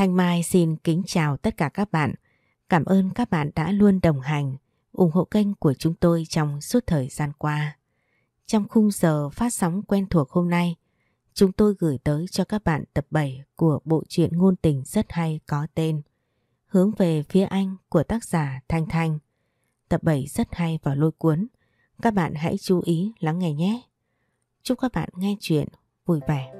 Thanh Mai xin kính chào tất cả các bạn. Cảm ơn các bạn đã luôn đồng hành, ủng hộ kênh của chúng tôi trong suốt thời gian qua. Trong khung giờ phát sóng quen thuộc hôm nay, chúng tôi gửi tới cho các bạn tập 7 của bộ truyện ngôn tình rất hay có tên Hướng về phía anh của tác giả Thanh Thanh. Tập 7 rất hay và lôi cuốn. Các bạn hãy chú ý lắng nghe nhé. Chúc các bạn nghe chuyện vui vẻ.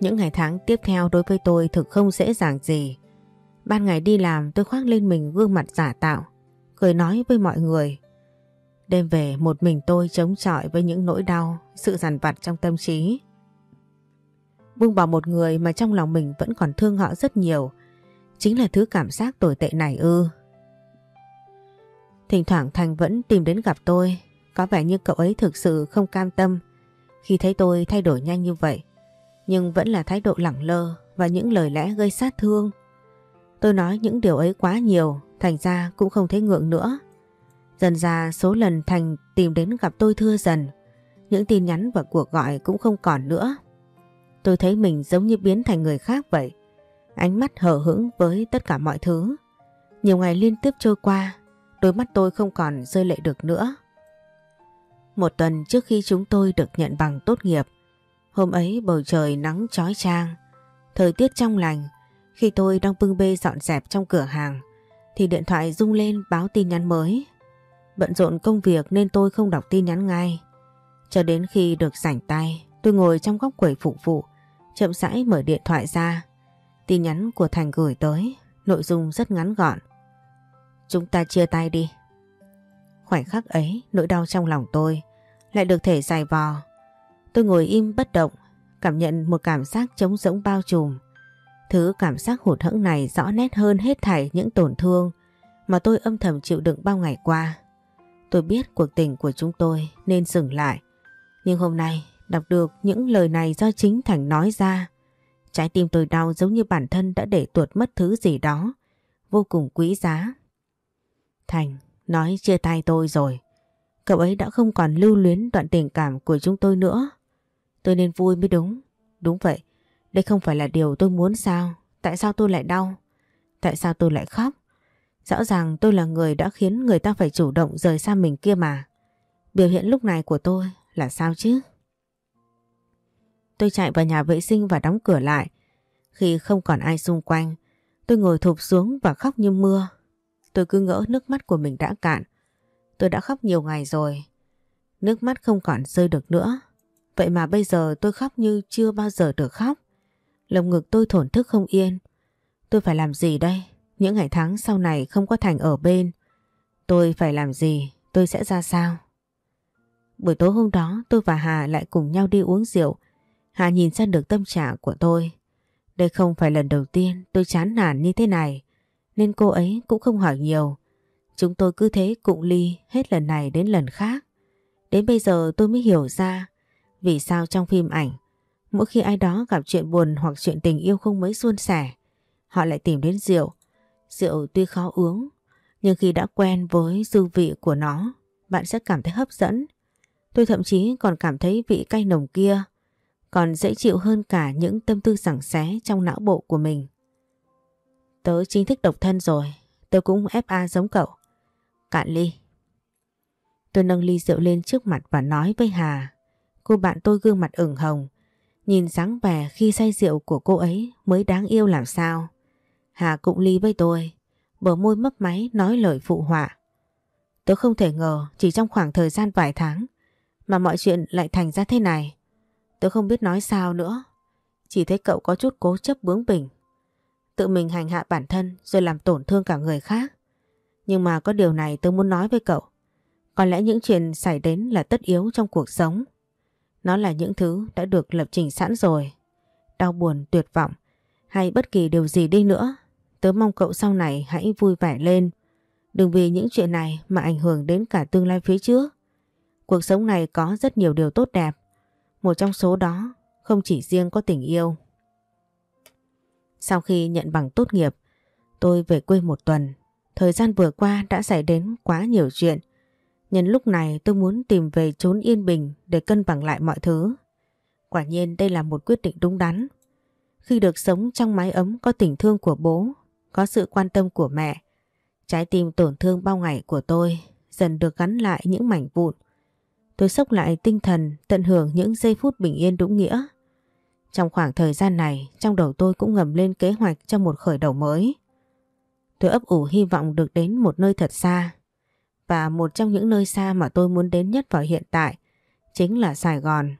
Những ngày tháng tiếp theo đối với tôi thực không dễ dàng gì. Ban ngày đi làm tôi khoác lên mình gương mặt giả tạo, cười nói với mọi người. Đêm về một mình tôi chống chọi với những nỗi đau, sự dằn vặt trong tâm trí. Buông bỏ một người mà trong lòng mình vẫn còn thương họ rất nhiều, chính là thứ cảm giác tồi tệ này ư. Thỉnh thoảng Thành vẫn tìm đến gặp tôi, có vẻ như cậu ấy thực sự không cam tâm khi thấy tôi thay đổi nhanh như vậy nhưng vẫn là thái độ lẳng lơ và những lời lẽ gây sát thương. Tôi nói những điều ấy quá nhiều, thành ra cũng không thấy ngượng nữa. Dần ra số lần Thành tìm đến gặp tôi thưa dần, những tin nhắn và cuộc gọi cũng không còn nữa. Tôi thấy mình giống như biến thành người khác vậy, ánh mắt hờ hững với tất cả mọi thứ. Nhiều ngày liên tiếp trôi qua, đôi mắt tôi không còn rơi lệ được nữa. Một tuần trước khi chúng tôi được nhận bằng tốt nghiệp, Hôm ấy bầu trời nắng chói chang, thời tiết trong lành. Khi tôi đang bưng bê dọn dẹp trong cửa hàng, thì điện thoại rung lên báo tin nhắn mới. Bận rộn công việc nên tôi không đọc tin nhắn ngay. Cho đến khi được rảnh tay, tôi ngồi trong góc quầy phục vụ, chậm rãi mở điện thoại ra. Tin nhắn của Thành gửi tới, nội dung rất ngắn gọn. Chúng ta chia tay đi. Khoảnh khắc ấy, nỗi đau trong lòng tôi lại được thể dài vò Tôi ngồi im bất động, cảm nhận một cảm giác trống rỗng bao trùm. Thứ cảm giác hụt hẫng này rõ nét hơn hết thảy những tổn thương mà tôi âm thầm chịu đựng bao ngày qua. Tôi biết cuộc tình của chúng tôi nên dừng lại. Nhưng hôm nay đọc được những lời này do chính Thành nói ra. Trái tim tôi đau giống như bản thân đã để tuột mất thứ gì đó. Vô cùng quý giá. Thành nói chia tay tôi rồi. Cậu ấy đã không còn lưu luyến đoạn tình cảm của chúng tôi nữa. Tôi nên vui mới đúng. Đúng vậy, đây không phải là điều tôi muốn sao? Tại sao tôi lại đau? Tại sao tôi lại khóc? Rõ ràng tôi là người đã khiến người ta phải chủ động rời xa mình kia mà. Biểu hiện lúc này của tôi là sao chứ? Tôi chạy vào nhà vệ sinh và đóng cửa lại. Khi không còn ai xung quanh, tôi ngồi thụp xuống và khóc như mưa. Tôi cứ ngỡ nước mắt của mình đã cạn. Tôi đã khóc nhiều ngày rồi. Nước mắt không còn rơi được nữa. Vậy mà bây giờ tôi khóc như chưa bao giờ được khóc. Lồng ngực tôi thổn thức không yên. Tôi phải làm gì đây? Những ngày tháng sau này không có Thành ở bên. Tôi phải làm gì? Tôi sẽ ra sao? Buổi tối hôm đó, tôi và Hà lại cùng nhau đi uống rượu. Hà nhìn ra được tâm trạng của tôi. Đây không phải lần đầu tiên tôi chán nản như thế này. Nên cô ấy cũng không hỏi nhiều. Chúng tôi cứ thế cụng ly hết lần này đến lần khác. Đến bây giờ tôi mới hiểu ra vì sao trong phim ảnh, mỗi khi ai đó gặp chuyện buồn hoặc chuyện tình yêu không mấy suôn sẻ, họ lại tìm đến rượu. Rượu tuy khó uống, nhưng khi đã quen với dư vị của nó, bạn sẽ cảm thấy hấp dẫn. Tôi thậm chí còn cảm thấy vị cay nồng kia còn dễ chịu hơn cả những tâm tư sảng xé trong não bộ của mình. Tớ chính thức độc thân rồi, tớ cũng FA giống cậu. Cạn ly. Tôi nâng ly rượu lên trước mặt và nói với Hà Cô bạn tôi gương mặt ửng hồng. Nhìn dáng vẻ khi say rượu của cô ấy mới đáng yêu làm sao. Hà cũng ly với tôi. Bờ môi mấp máy nói lời phụ họa. Tớ không thể ngờ chỉ trong khoảng thời gian vài tháng mà mọi chuyện lại thành ra thế này. Tớ không biết nói sao nữa. Chỉ thấy cậu có chút cố chấp bướng bỉnh. Tự mình hành hạ bản thân rồi làm tổn thương cả người khác. Nhưng mà có điều này tớ muốn nói với cậu. Có lẽ những chuyện xảy đến là tất yếu trong cuộc sống. Nó là những thứ đã được lập trình sẵn rồi. Đau buồn, tuyệt vọng hay bất kỳ điều gì đi nữa. Tớ mong cậu sau này hãy vui vẻ lên. Đừng vì những chuyện này mà ảnh hưởng đến cả tương lai phía trước. Cuộc sống này có rất nhiều điều tốt đẹp. Một trong số đó không chỉ riêng có tình yêu. Sau khi nhận bằng tốt nghiệp, tôi về quê một tuần. Thời gian vừa qua đã xảy đến quá nhiều chuyện. Nhân lúc này tôi muốn tìm về trốn yên bình để cân bằng lại mọi thứ. Quả nhiên đây là một quyết định đúng đắn. Khi được sống trong mái ấm có tình thương của bố, có sự quan tâm của mẹ, trái tim tổn thương bao ngày của tôi dần được gắn lại những mảnh vụn. Tôi sốc lại tinh thần tận hưởng những giây phút bình yên đúng nghĩa. Trong khoảng thời gian này, trong đầu tôi cũng ngầm lên kế hoạch cho một khởi đầu mới. Tôi ấp ủ hy vọng được đến một nơi thật xa. Và một trong những nơi xa mà tôi muốn đến nhất vào hiện tại chính là Sài Gòn.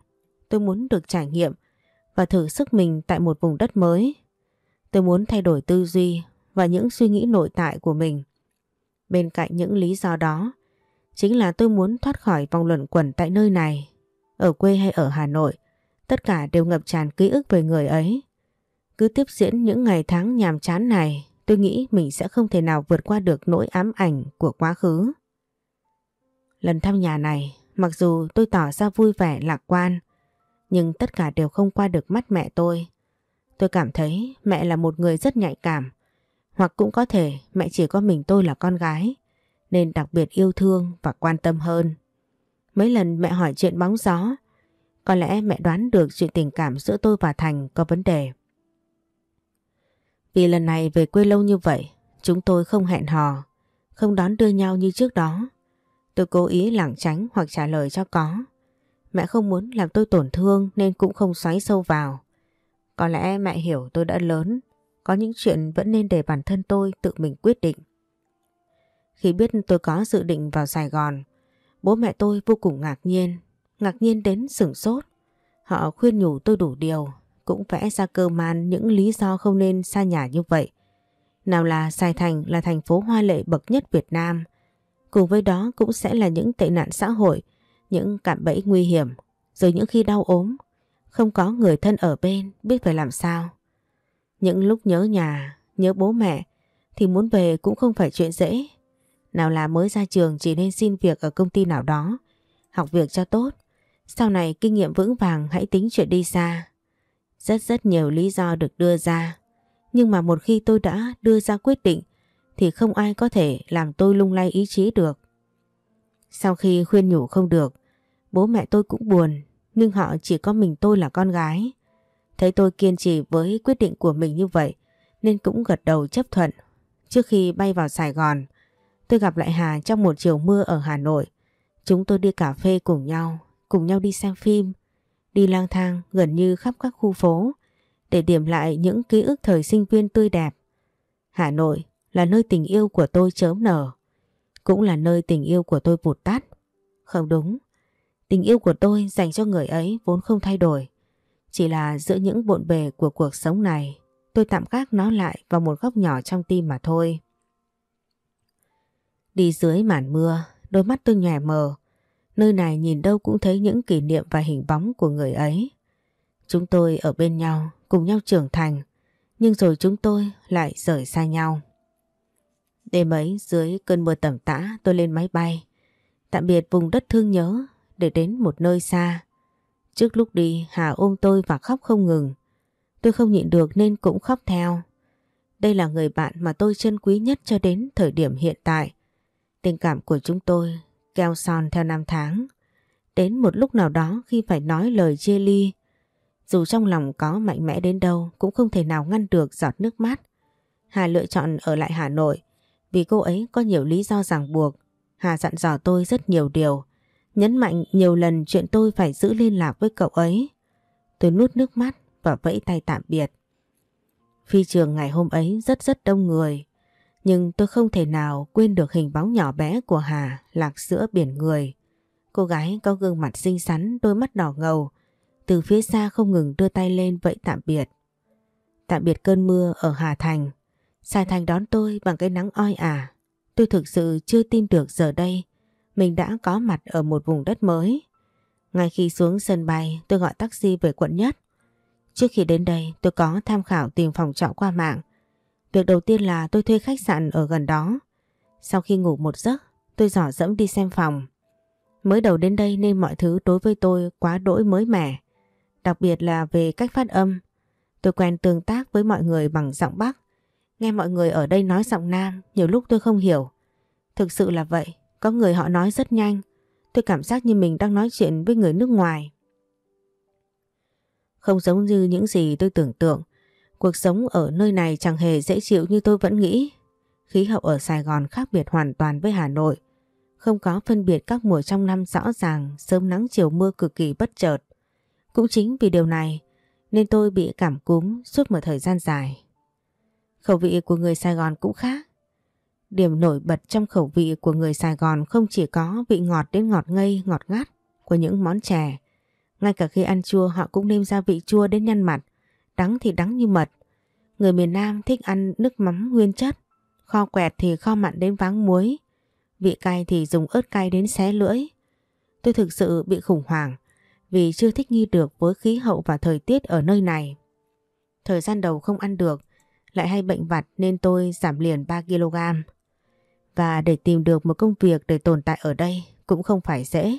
Tôi muốn được trải nghiệm và thử sức mình tại một vùng đất mới. Tôi muốn thay đổi tư duy và những suy nghĩ nội tại của mình. Bên cạnh những lý do đó, chính là tôi muốn thoát khỏi vòng luẩn quẩn tại nơi này. Ở quê hay ở Hà Nội, tất cả đều ngập tràn ký ức về người ấy. Cứ tiếp diễn những ngày tháng nhàm chán này, tôi nghĩ mình sẽ không thể nào vượt qua được nỗi ám ảnh của quá khứ. Lần thăm nhà này, mặc dù tôi tỏ ra vui vẻ lạc quan, nhưng tất cả đều không qua được mắt mẹ tôi. Tôi cảm thấy mẹ là một người rất nhạy cảm, hoặc cũng có thể mẹ chỉ có mình tôi là con gái, nên đặc biệt yêu thương và quan tâm hơn. Mấy lần mẹ hỏi chuyện bóng gió, có lẽ mẹ đoán được chuyện tình cảm giữa tôi và Thành có vấn đề. Vì lần này về quê lâu như vậy, chúng tôi không hẹn hò, không đón đưa nhau như trước đó. Tôi cố ý lảng tránh hoặc trả lời cho có. Mẹ không muốn làm tôi tổn thương nên cũng không xoáy sâu vào. Có lẽ mẹ hiểu tôi đã lớn, có những chuyện vẫn nên để bản thân tôi tự mình quyết định. Khi biết tôi có dự định vào Sài Gòn, bố mẹ tôi vô cùng ngạc nhiên, ngạc nhiên đến sửng sốt. Họ khuyên nhủ tôi đủ điều, cũng vẽ ra cơ man những lý do không nên xa nhà như vậy. Nào là Sài Thành là thành phố hoa lệ bậc nhất Việt Nam, cùng với đó cũng sẽ là những tệ nạn xã hội, những cạm bẫy nguy hiểm, rồi những khi đau ốm, không có người thân ở bên biết phải làm sao. Những lúc nhớ nhà, nhớ bố mẹ thì muốn về cũng không phải chuyện dễ. Nào là mới ra trường chỉ nên xin việc ở công ty nào đó, học việc cho tốt. Sau này kinh nghiệm vững vàng hãy tính chuyện đi xa. Rất rất nhiều lý do được đưa ra. Nhưng mà một khi tôi đã đưa ra quyết định thì không ai có thể làm tôi lung lay ý chí được. Sau khi khuyên nhủ không được, bố mẹ tôi cũng buồn, nhưng họ chỉ có mình tôi là con gái. Thấy tôi kiên trì với quyết định của mình như vậy, nên cũng gật đầu chấp thuận. Trước khi bay vào Sài Gòn, tôi gặp lại Hà trong một chiều mưa ở Hà Nội. Chúng tôi đi cà phê cùng nhau, cùng nhau đi xem phim, đi lang thang gần như khắp các khu phố để điểm lại những ký ức thời sinh viên tươi đẹp. Hà Nội là nơi tình yêu của tôi chớm nở, cũng là nơi tình yêu của tôi vụt tắt. Không đúng, tình yêu của tôi dành cho người ấy vốn không thay đổi. Chỉ là giữa những bộn bề của cuộc sống này, tôi tạm gác nó lại vào một góc nhỏ trong tim mà thôi. Đi dưới màn mưa, đôi mắt tôi nhòe mờ. Nơi này nhìn đâu cũng thấy những kỷ niệm và hình bóng của người ấy. Chúng tôi ở bên nhau, cùng nhau trưởng thành, nhưng rồi chúng tôi lại rời xa nhau. Đêm ấy dưới cơn mưa tầm tã tôi lên máy bay. Tạm biệt vùng đất thương nhớ để đến một nơi xa. Trước lúc đi Hà ôm tôi và khóc không ngừng. Tôi không nhịn được nên cũng khóc theo. Đây là người bạn mà tôi trân quý nhất cho đến thời điểm hiện tại. Tình cảm của chúng tôi keo son theo năm tháng. Đến một lúc nào đó khi phải nói lời chia ly, dù trong lòng có mạnh mẽ đến đâu cũng không thể nào ngăn được giọt nước mắt. Hà lựa chọn ở lại Hà Nội vì cô ấy có nhiều lý do ràng buộc. Hà dặn dò tôi rất nhiều điều, nhấn mạnh nhiều lần chuyện tôi phải giữ liên lạc với cậu ấy. Tôi nuốt nước mắt và vẫy tay tạm biệt. Phi trường ngày hôm ấy rất rất đông người, nhưng tôi không thể nào quên được hình bóng nhỏ bé của Hà lạc giữa biển người. Cô gái có gương mặt xinh xắn, đôi mắt đỏ ngầu, từ phía xa không ngừng đưa tay lên vẫy tạm biệt. Tạm biệt cơn mưa ở Hà Thành. Sài Thành đón tôi bằng cái nắng oi ả. Tôi thực sự chưa tin được giờ đây mình đã có mặt ở một vùng đất mới. Ngay khi xuống sân bay, tôi gọi taxi về quận nhất. Trước khi đến đây, tôi có tham khảo tìm phòng trọ qua mạng. Việc đầu tiên là tôi thuê khách sạn ở gần đó. Sau khi ngủ một giấc, tôi dò dẫm đi xem phòng. Mới đầu đến đây nên mọi thứ đối với tôi quá đỗi mới mẻ. Đặc biệt là về cách phát âm. Tôi quen tương tác với mọi người bằng giọng Bắc. Nghe mọi người ở đây nói giọng Nam nhiều lúc tôi không hiểu. Thực sự là vậy, Có người họ nói rất nhanh. Tôi cảm giác như mình đang nói chuyện với người nước ngoài. Không giống như những gì tôi tưởng tượng. Cuộc sống ở nơi này chẳng hề dễ chịu như tôi vẫn nghĩ. Khí hậu ở Sài Gòn khác biệt hoàn toàn với Hà Nội. Không có phân biệt các mùa trong năm rõ ràng, sớm nắng chiều mưa cực kỳ bất chợt. Cũng chính vì điều này nên tôi bị cảm cúm suốt một thời gian dài. Khẩu vị của người Sài Gòn cũng khác. Điểm nổi bật trong khẩu vị của người Sài Gòn không chỉ có vị ngọt đến ngọt ngây, ngọt ngắt của những món chè. Ngay cả khi ăn chua họ cũng nêm gia vị chua đến nhăn mặt, đắng thì đắng như mật. Người miền Nam thích ăn nước mắm nguyên chất, kho quẹt thì kho mặn đến váng muối, vị cay thì dùng ớt cay đến xé lưỡi. Tôi thực sự bị khủng hoảng vì chưa thích nghi được với khí hậu và thời tiết ở nơi này. Thời gian đầu không ăn được, lại hay bệnh vặt nên tôi giảm liền 3kg. Và để tìm được một công việc để tồn tại ở đây cũng không phải dễ.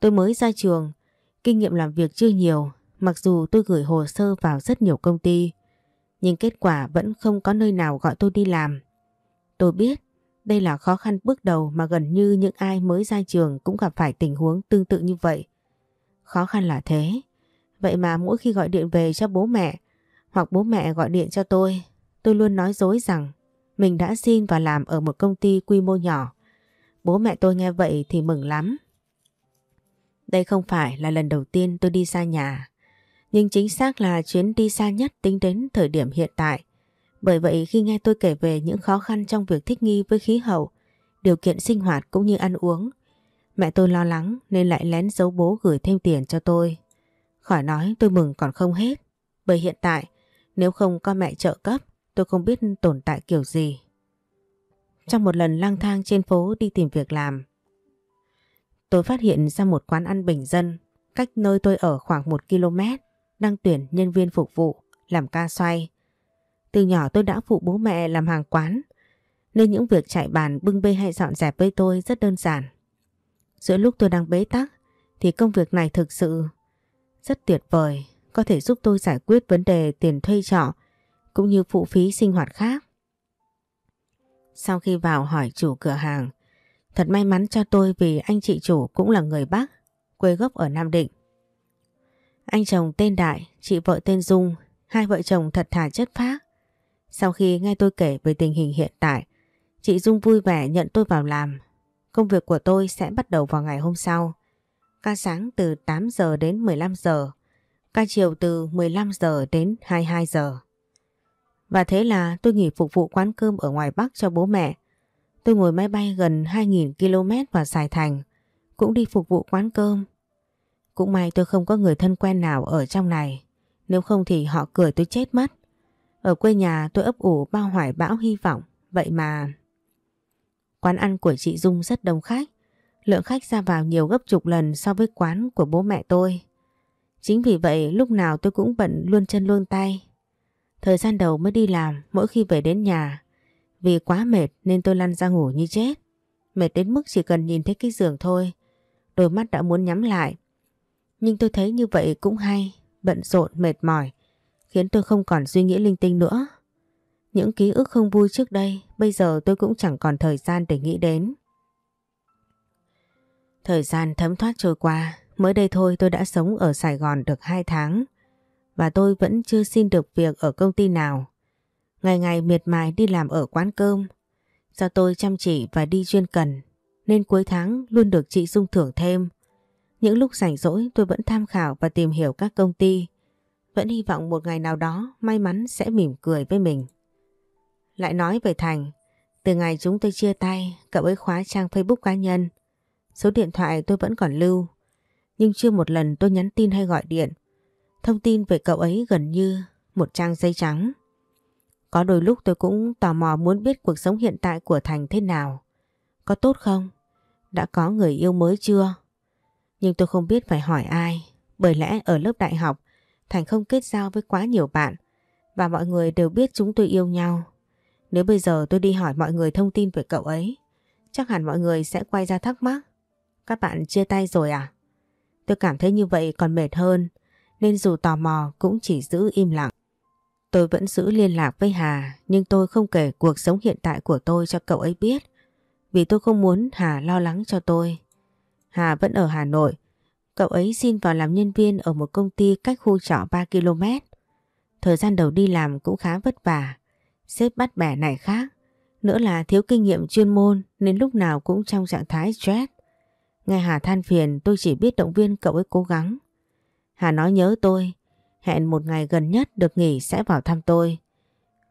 Tôi mới ra trường, kinh nghiệm làm việc chưa nhiều, mặc dù tôi gửi hồ sơ vào rất nhiều công ty, nhưng kết quả vẫn không có nơi nào gọi tôi đi làm. Tôi biết đây là khó khăn bước đầu mà gần như những ai mới ra trường cũng gặp phải tình huống tương tự như vậy. Khó khăn là thế, vậy mà mỗi khi gọi điện về cho bố mẹ hoặc bố mẹ gọi điện cho tôi, tôi luôn nói dối rằng mình đã xin và làm ở một công ty quy mô nhỏ. Bố mẹ tôi nghe vậy thì mừng lắm. Đây không phải là lần đầu tiên tôi đi xa nhà, nhưng chính xác là chuyến đi xa nhất tính đến thời điểm hiện tại. Bởi vậy khi nghe tôi kể về những khó khăn trong việc thích nghi với khí hậu, điều kiện sinh hoạt cũng như ăn uống, mẹ tôi lo lắng nên lại lén giấu bố gửi thêm tiền cho tôi. Khỏi nói tôi mừng còn không hết, bởi hiện tại nếu không có mẹ trợ cấp tôi không biết tồn tại kiểu gì. Trong một lần lang thang trên phố đi tìm việc làm, tôi phát hiện ra một quán ăn bình dân cách nơi tôi ở khoảng một km đang tuyển nhân viên phục vụ làm ca xoay. Từ nhỏ tôi đã phụ bố mẹ làm hàng quán nên những việc chạy bàn bưng bê hay dọn dẹp với tôi rất đơn giản. Giữa lúc tôi đang bế tắc thì công việc này thực sự rất tuyệt vời có thể giúp tôi giải quyết vấn đề tiền thuê trọ cũng như phụ phí sinh hoạt khác. Sau khi vào hỏi chủ cửa hàng, thật may mắn cho tôi vì anh chị chủ cũng là người Bắc, quê gốc ở Nam Định. Anh chồng tên Đại, chị vợ tên Dung, hai vợ chồng thật thà chất phác. Sau khi nghe tôi kể về tình hình hiện tại, chị Dung vui vẻ nhận tôi vào làm. Công việc của tôi sẽ bắt đầu vào ngày hôm sau. Ca sáng từ 8 giờ đến 15 giờ, ca chiều từ 15 giờ đến 22 giờ. Và thế là tôi nghỉ phục vụ quán cơm ở ngoài Bắc cho bố mẹ. Tôi ngồi máy bay gần 2.000 km vào Sài Thành, cũng đi phục vụ quán cơm. Cũng may tôi không có người thân quen nào ở trong này, nếu không thì họ cười tôi chết mất. Ở quê nhà tôi ấp ủ bao hoài bão hy vọng, vậy mà... Quán ăn của chị Dung rất đông khách, lượng khách ra vào nhiều gấp chục lần so với quán của bố mẹ tôi. Chính vì vậy lúc nào tôi cũng bận luôn chân luôn tay Thời gian đầu mới đi làm, mỗi khi về đến nhà, vì quá mệt nên tôi lăn ra ngủ như chết. Mệt đến mức chỉ cần nhìn thấy cái giường thôi, đôi mắt đã muốn nhắm lại. Nhưng tôi thấy như vậy cũng hay, bận rộn, mệt mỏi, khiến tôi không còn suy nghĩ linh tinh nữa. Những ký ức không vui trước đây, bây giờ tôi cũng chẳng còn thời gian để nghĩ đến. Thời gian thấm thoát trôi qua, mới đây thôi tôi đã sống ở Sài Gòn được 2 tháng và tôi vẫn chưa xin được việc ở công ty nào. Ngày ngày miệt mài đi làm ở quán cơm. Do tôi chăm chỉ và đi chuyên cần nên cuối tháng luôn được chị Dung thưởng thêm. Những lúc rảnh rỗi tôi vẫn tham khảo và tìm hiểu các công ty. Vẫn hy vọng một ngày nào đó may mắn sẽ mỉm cười với mình. Lại nói về Thành, từ ngày chúng tôi chia tay, cậu ấy khóa trang Facebook cá nhân. Số điện thoại tôi vẫn còn lưu, nhưng chưa một lần tôi nhắn tin hay gọi điện. Thông tin về cậu ấy gần như một trang giấy trắng. Có đôi lúc tôi cũng tò mò muốn biết cuộc sống hiện tại của Thành thế nào. Có tốt không? Đã có người yêu mới chưa? Nhưng tôi không biết phải hỏi ai. Bởi lẽ ở lớp đại học, Thành không kết giao với quá nhiều bạn. Và mọi người đều biết chúng tôi yêu nhau. Nếu bây giờ tôi đi hỏi mọi người thông tin về cậu ấy, chắc hẳn mọi người sẽ quay ra thắc mắc. Các bạn chia tay rồi à? Tôi cảm thấy như vậy còn mệt hơn, nên dù tò mò cũng chỉ giữ im lặng. Tôi vẫn giữ liên lạc với Hà, nhưng tôi không kể cuộc sống hiện tại của tôi cho cậu ấy biết. Vì tôi không muốn Hà lo lắng cho tôi. Hà vẫn ở Hà Nội. Cậu ấy xin vào làm nhân viên ở một công ty cách khu trọ 3 km. Thời gian đầu đi làm cũng khá vất vả. Sếp bắt bẻ này khác. Nữa là thiếu kinh nghiệm chuyên môn nên lúc nào cũng trong trạng thái stress. Nghe Hà than phiền tôi chỉ biết động viên cậu ấy cố gắng. Hà nói nhớ tôi, hẹn một ngày gần nhất được nghỉ sẽ vào thăm tôi.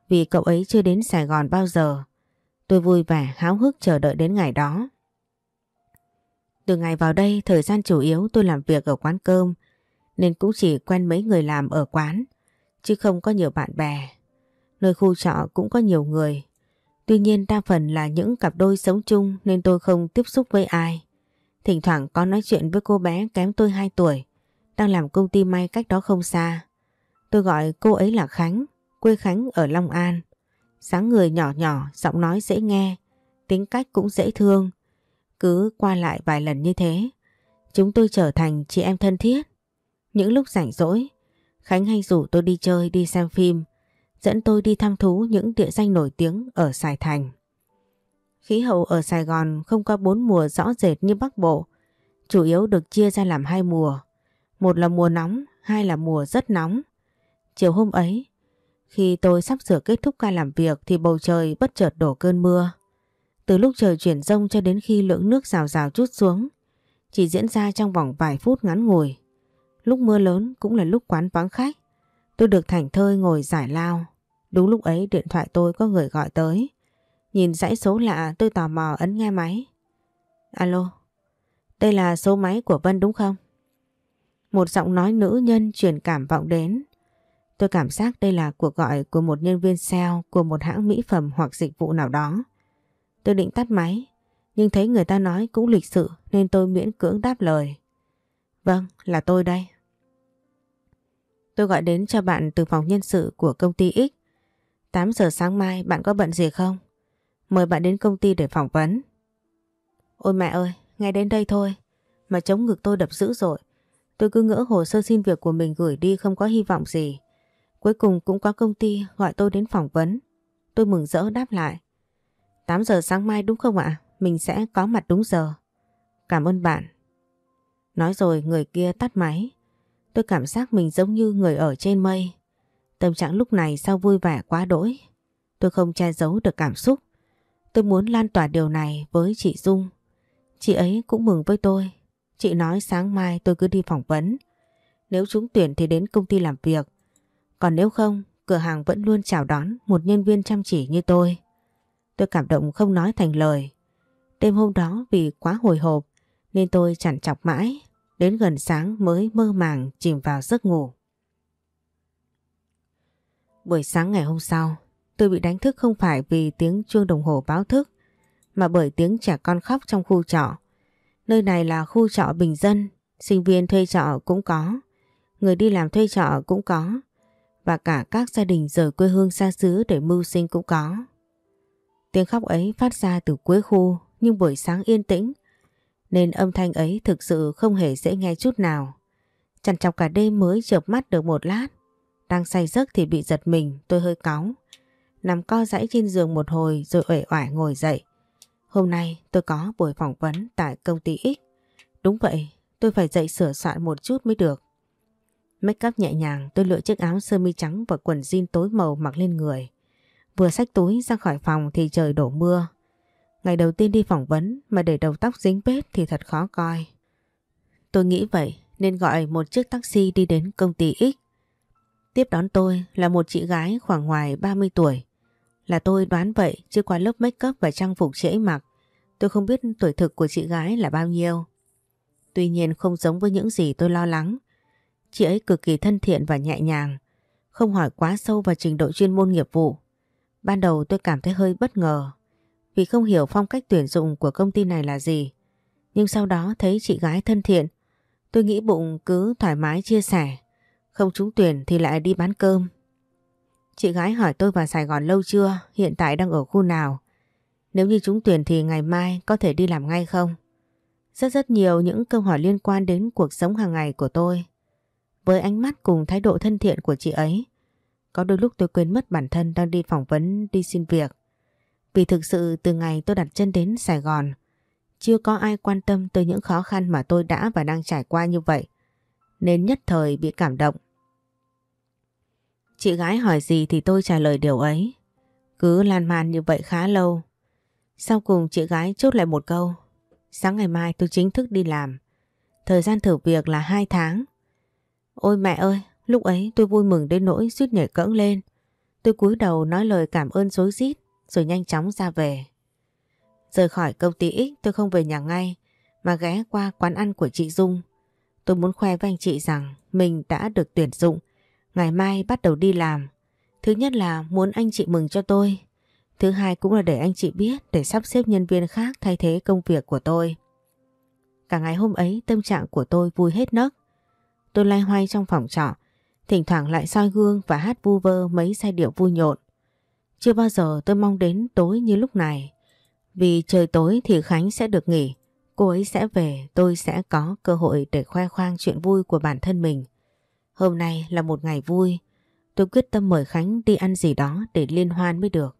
Vì cậu ấy chưa đến Sài Gòn bao giờ. Tôi vui vẻ háo hức chờ đợi đến ngày đó. Từ ngày vào đây thời gian chủ yếu tôi làm việc ở quán cơm nên cũng chỉ quen mấy người làm ở quán chứ không có nhiều bạn bè. Nơi khu trọ cũng có nhiều người. Tuy nhiên đa phần là những cặp đôi sống chung nên tôi không tiếp xúc với ai. Thỉnh thoảng có nói chuyện với cô bé kém tôi 2 tuổi, đang làm công ty may cách đó không xa. Tôi gọi cô ấy là Khánh, quê Khánh ở Long An. Sáng người nhỏ nhỏ, giọng nói dễ nghe, tính cách cũng dễ thương. Cứ qua lại vài lần như thế, chúng tôi trở thành chị em thân thiết. Những lúc rảnh rỗi, Khánh hay rủ tôi đi chơi, đi xem phim, dẫn tôi đi thăm thú những địa danh nổi tiếng ở Sài Thành. Khí hậu ở Sài Gòn không có bốn mùa rõ rệt như Bắc Bộ, chủ yếu được chia ra làm hai mùa. Một là mùa nóng, hai là mùa rất nóng. Chiều hôm ấy, khi tôi sắp sửa kết thúc ca làm việc thì bầu trời bất chợt đổ cơn mưa. Từ lúc trời chuyển rông cho đến khi lượng nước rào rào chút xuống, chỉ diễn ra trong vòng vài phút ngắn ngủi. Lúc mưa lớn cũng là lúc quán vắng khách. Tôi được thảnh thơi ngồi giải lao. Đúng lúc ấy điện thoại tôi có người gọi tới. Nhìn dãy số lạ tôi tò mò ấn nghe máy. Alo, đây là số máy của Vân đúng không? Một giọng nói nữ nhân truyền cảm vọng đến. Tôi cảm giác đây là cuộc gọi của một nhân viên sale của một hãng mỹ phẩm hoặc dịch vụ nào đó. Tôi định tắt máy, nhưng thấy người ta nói cũng lịch sự nên tôi miễn cưỡng đáp lời. Vâng, là tôi đây. Tôi gọi đến cho bạn từ phòng nhân sự của công ty X. 8 giờ sáng mai bạn có bận gì không? Mời bạn đến công ty để phỏng vấn. Ôi mẹ ơi, ngay đến đây thôi. Mà chống ngực tôi đập dữ rồi. Tôi cứ ngỡ hồ sơ xin việc của mình gửi đi không có hy vọng gì. Cuối cùng cũng có công ty gọi tôi đến phỏng vấn. Tôi mừng rỡ đáp lại. 8 giờ sáng mai đúng không ạ? Mình sẽ có mặt đúng giờ. Cảm ơn bạn. Nói rồi người kia tắt máy. Tôi cảm giác mình giống như người ở trên mây. Tâm trạng lúc này sao vui vẻ quá đỗi. Tôi không che giấu được cảm xúc. Tôi muốn lan tỏa điều này với chị Dung. Chị ấy cũng mừng với tôi. Chị nói sáng mai tôi cứ đi phỏng vấn. Nếu trúng tuyển thì đến công ty làm việc. Còn nếu không, cửa hàng vẫn luôn chào đón một nhân viên chăm chỉ như tôi. Tôi cảm động không nói thành lời. Đêm hôm đó vì quá hồi hộp nên tôi chẳng chọc mãi. Đến gần sáng mới mơ màng chìm vào giấc ngủ. Buổi sáng ngày hôm sau, tôi bị đánh thức không phải vì tiếng chuông đồng hồ báo thức, mà bởi tiếng trẻ con khóc trong khu trọ. Nơi này là khu trọ bình dân, sinh viên thuê trọ cũng có, người đi làm thuê trọ cũng có, và cả các gia đình rời quê hương xa xứ để mưu sinh cũng có. Tiếng khóc ấy phát ra từ cuối khu, nhưng buổi sáng yên tĩnh, nên âm thanh ấy thực sự không hề dễ nghe chút nào. Chẳng chọc cả đêm mới chợp mắt được một lát, đang say giấc thì bị giật mình, tôi hơi cáu. Nằm co dãy trên giường một hồi rồi uể oải ngồi dậy. Hôm nay tôi có buổi phỏng vấn tại công ty X. Đúng vậy, tôi phải dậy sửa soạn một chút mới được. Make up nhẹ nhàng tôi lựa chiếc áo sơ mi trắng và quần jean tối màu mặc lên người. Vừa xách túi ra khỏi phòng thì trời đổ mưa. Ngày đầu tiên đi phỏng vấn mà để đầu tóc dính bết thì thật khó coi. Tôi nghĩ vậy nên gọi một chiếc taxi đi đến công ty X. Tiếp đón tôi là một chị gái khoảng ngoài 30 tuổi. Là tôi đoán vậy chứ qua lớp make up và trang phục trễ mặc tôi không biết tuổi thực của chị gái là bao nhiêu. Tuy nhiên không giống với những gì tôi lo lắng. Chị ấy cực kỳ thân thiện và nhẹ nhàng, không hỏi quá sâu vào trình độ chuyên môn nghiệp vụ. Ban đầu tôi cảm thấy hơi bất ngờ vì không hiểu phong cách tuyển dụng của công ty này là gì. Nhưng sau đó thấy chị gái thân thiện, tôi nghĩ bụng cứ thoải mái chia sẻ. Không trúng tuyển thì lại đi bán cơm. Chị gái hỏi tôi vào Sài Gòn lâu chưa, hiện tại đang ở khu nào. Nếu như chúng tuyển thì ngày mai có thể đi làm ngay không? Rất rất nhiều những câu hỏi liên quan đến cuộc sống hàng ngày của tôi. Với ánh mắt cùng thái độ thân thiện của chị ấy, có đôi lúc tôi quên mất bản thân đang đi phỏng vấn đi xin việc. Vì thực sự từ ngày tôi đặt chân đến Sài Gòn, chưa có ai quan tâm tới những khó khăn mà tôi đã và đang trải qua như vậy, nên nhất thời bị cảm động. Chị gái hỏi gì thì tôi trả lời điều ấy. Cứ lan man như vậy khá lâu. Sau cùng chị gái chốt lại một câu. Sáng ngày mai tôi chính thức đi làm. Thời gian thử việc là 2 tháng. Ôi mẹ ơi, lúc ấy tôi vui mừng đến nỗi suýt nhảy cẫng lên. Tôi cúi đầu nói lời cảm ơn dối rít rồi nhanh chóng ra về. Rời khỏi công ty X tôi không về nhà ngay mà ghé qua quán ăn của chị Dung. Tôi muốn khoe với anh chị rằng mình đã được tuyển dụng, ngày mai bắt đầu đi làm. Thứ nhất là muốn anh chị mừng cho tôi. Thứ hai cũng là để anh chị biết để sắp xếp nhân viên khác thay thế công việc của tôi. Cả ngày hôm ấy tâm trạng của tôi vui hết nấc. Tôi lay hoay trong phòng trọ, thỉnh thoảng lại soi gương và hát vu vơ mấy giai điệu vui nhộn. Chưa bao giờ tôi mong đến tối như lúc này. Vì trời tối thì Khánh sẽ được nghỉ. Cô ấy sẽ về, tôi sẽ có cơ hội để khoe khoang chuyện vui của bản thân mình. Hôm nay là một ngày vui. Tôi quyết tâm mời Khánh đi ăn gì đó để liên hoan mới được.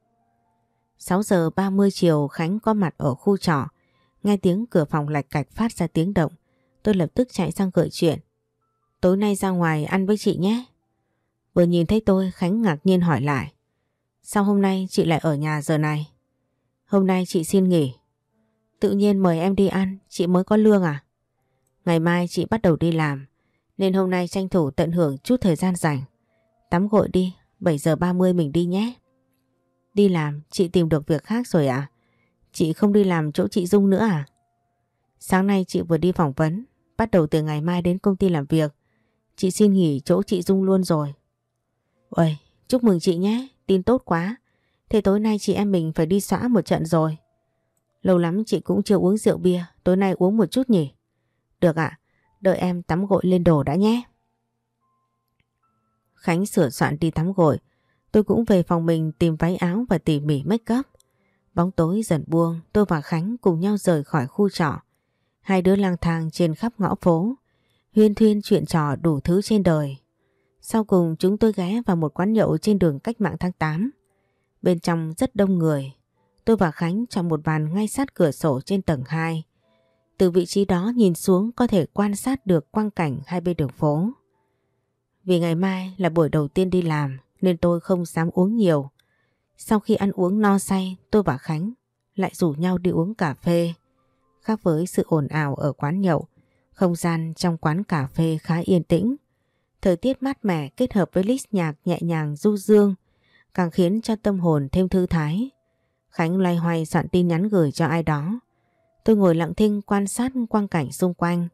6 giờ 30 chiều Khánh có mặt ở khu trọ. Nghe tiếng cửa phòng lạch cạch phát ra tiếng động. Tôi lập tức chạy sang gợi chuyện. Tối nay ra ngoài ăn với chị nhé. Vừa nhìn thấy tôi Khánh ngạc nhiên hỏi lại. Sao hôm nay chị lại ở nhà giờ này? Hôm nay chị xin nghỉ. Tự nhiên mời em đi ăn, chị mới có lương à? Ngày mai chị bắt đầu đi làm, nên hôm nay tranh thủ tận hưởng chút thời gian rảnh. Tắm gội đi, 7 giờ 30 mình đi nhé. Đi làm, chị tìm được việc khác rồi à? Chị không đi làm chỗ chị Dung nữa à? Sáng nay chị vừa đi phỏng vấn, bắt đầu từ ngày mai đến công ty làm việc. Chị xin nghỉ chỗ chị Dung luôn rồi. Ôi, chúc mừng chị nhé, tin tốt quá. Thế tối nay chị em mình phải đi xóa một trận rồi. Lâu lắm chị cũng chưa uống rượu bia, tối nay uống một chút nhỉ? Được ạ, đợi em tắm gội lên đồ đã nhé. Khánh sửa soạn đi tắm gội, tôi cũng về phòng mình tìm váy áo và tỉ mỉ make up. Bóng tối dần buông, tôi và Khánh cùng nhau rời khỏi khu trọ. Hai đứa lang thang trên khắp ngõ phố, huyên thuyên chuyện trò đủ thứ trên đời. Sau cùng chúng tôi ghé vào một quán nhậu trên đường cách mạng tháng 8. Bên trong rất đông người. Tôi và Khánh chọn một bàn ngay sát cửa sổ trên tầng 2. Từ vị trí đó nhìn xuống có thể quan sát được quang cảnh hai bên đường phố. Vì ngày mai là buổi đầu tiên đi làm nên tôi không dám uống nhiều. Sau khi ăn uống no say tôi và Khánh lại rủ nhau đi uống cà phê. Khác với sự ồn ào ở quán nhậu, không gian trong quán cà phê khá yên tĩnh. Thời tiết mát mẻ kết hợp với list nhạc nhẹ nhàng du dương càng khiến cho tâm hồn thêm thư thái. Khánh loay hoay soạn tin nhắn gửi cho ai đó. Tôi ngồi lặng thinh quan sát quang cảnh xung quanh.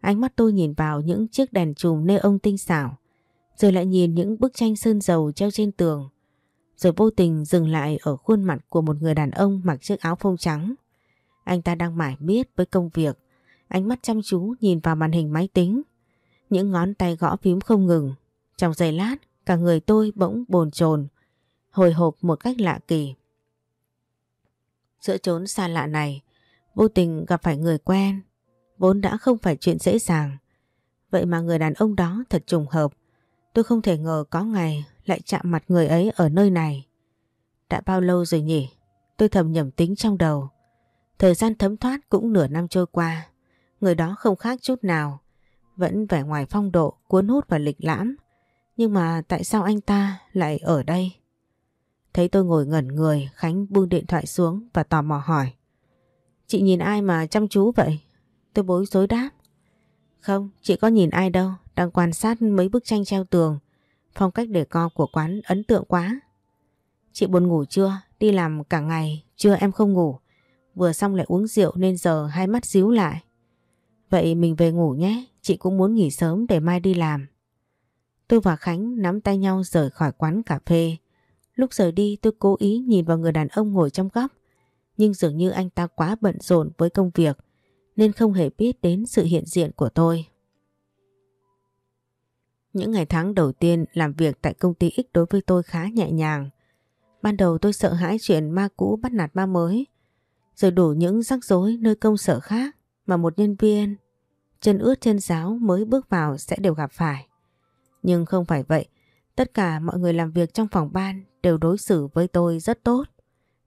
Ánh mắt tôi nhìn vào những chiếc đèn chùm nê ông tinh xảo, rồi lại nhìn những bức tranh sơn dầu treo trên tường, rồi vô tình dừng lại ở khuôn mặt của một người đàn ông mặc chiếc áo phông trắng. Anh ta đang mải miết với công việc, ánh mắt chăm chú nhìn vào màn hình máy tính. Những ngón tay gõ phím không ngừng. Trong giây lát, cả người tôi bỗng bồn chồn hồi hộp một cách lạ kỳ. Giữa chốn xa lạ này, vô tình gặp phải người quen, vốn đã không phải chuyện dễ dàng. Vậy mà người đàn ông đó thật trùng hợp, tôi không thể ngờ có ngày lại chạm mặt người ấy ở nơi này. Đã bao lâu rồi nhỉ? Tôi thầm nhầm tính trong đầu. Thời gian thấm thoát cũng nửa năm trôi qua, người đó không khác chút nào, vẫn vẻ ngoài phong độ, cuốn hút và lịch lãm. Nhưng mà tại sao anh ta lại ở đây? Thấy tôi ngồi ngẩn người, Khánh buông điện thoại xuống và tò mò hỏi. Chị nhìn ai mà chăm chú vậy? Tôi bối rối đáp. Không, chị có nhìn ai đâu, đang quan sát mấy bức tranh treo tường. Phong cách để co của quán ấn tượng quá. Chị buồn ngủ chưa? Đi làm cả ngày, chưa em không ngủ. Vừa xong lại uống rượu nên giờ hai mắt díu lại. Vậy mình về ngủ nhé, chị cũng muốn nghỉ sớm để mai đi làm. Tôi và Khánh nắm tay nhau rời khỏi quán cà phê. Lúc rời đi tôi cố ý nhìn vào người đàn ông ngồi trong góc, nhưng dường như anh ta quá bận rộn với công việc nên không hề biết đến sự hiện diện của tôi. Những ngày tháng đầu tiên làm việc tại công ty X đối với tôi khá nhẹ nhàng. Ban đầu tôi sợ hãi chuyện ma cũ bắt nạt ma mới, rồi đủ những rắc rối nơi công sở khác mà một nhân viên chân ướt chân giáo mới bước vào sẽ đều gặp phải. Nhưng không phải vậy, tất cả mọi người làm việc trong phòng ban đều đối xử với tôi rất tốt.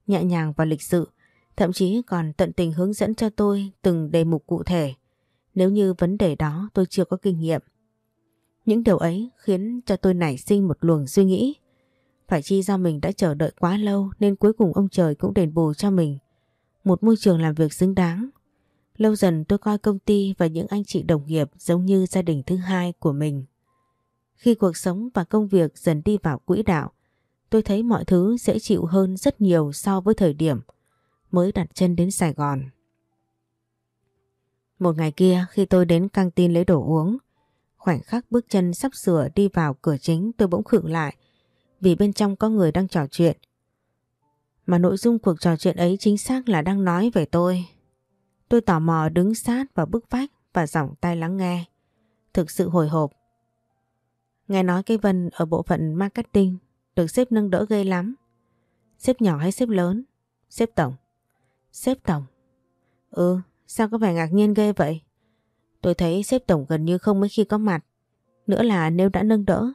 nhẹ nhàng và lịch sự, thậm chí còn tận tình hướng dẫn cho tôi từng đề mục cụ thể. Nếu như vấn đề đó tôi chưa có kinh nghiệm. Những điều ấy khiến cho tôi nảy sinh một luồng suy nghĩ. Phải chi do mình đã chờ đợi quá lâu nên cuối cùng ông trời cũng đền bù cho mình. Một môi trường làm việc xứng đáng. Lâu dần tôi coi công ty và những anh chị đồng nghiệp giống như gia đình thứ hai của mình. Khi cuộc sống và công việc dần đi vào quỹ đạo, tôi thấy mọi thứ dễ chịu hơn rất nhiều so với thời điểm mới đặt chân đến Sài Gòn. Một ngày kia khi tôi đến căng tin lấy đồ uống, khoảnh khắc bước chân sắp sửa đi vào cửa chính tôi bỗng khựng lại vì bên trong có người đang trò chuyện. Mà nội dung cuộc trò chuyện ấy chính xác là đang nói về tôi. Tôi tò mò đứng sát vào bức vách và giỏng tay lắng nghe. Thực sự hồi hộp. Nghe nói cái Vân ở bộ phận marketing được xếp nâng đỡ ghê lắm. Xếp nhỏ hay xếp lớn? Xếp tổng sếp tổng. Ừ, sao có vẻ ngạc nhiên ghê vậy? Tôi thấy sếp tổng gần như không mấy khi có mặt. Nữa là nếu đã nâng đỡ,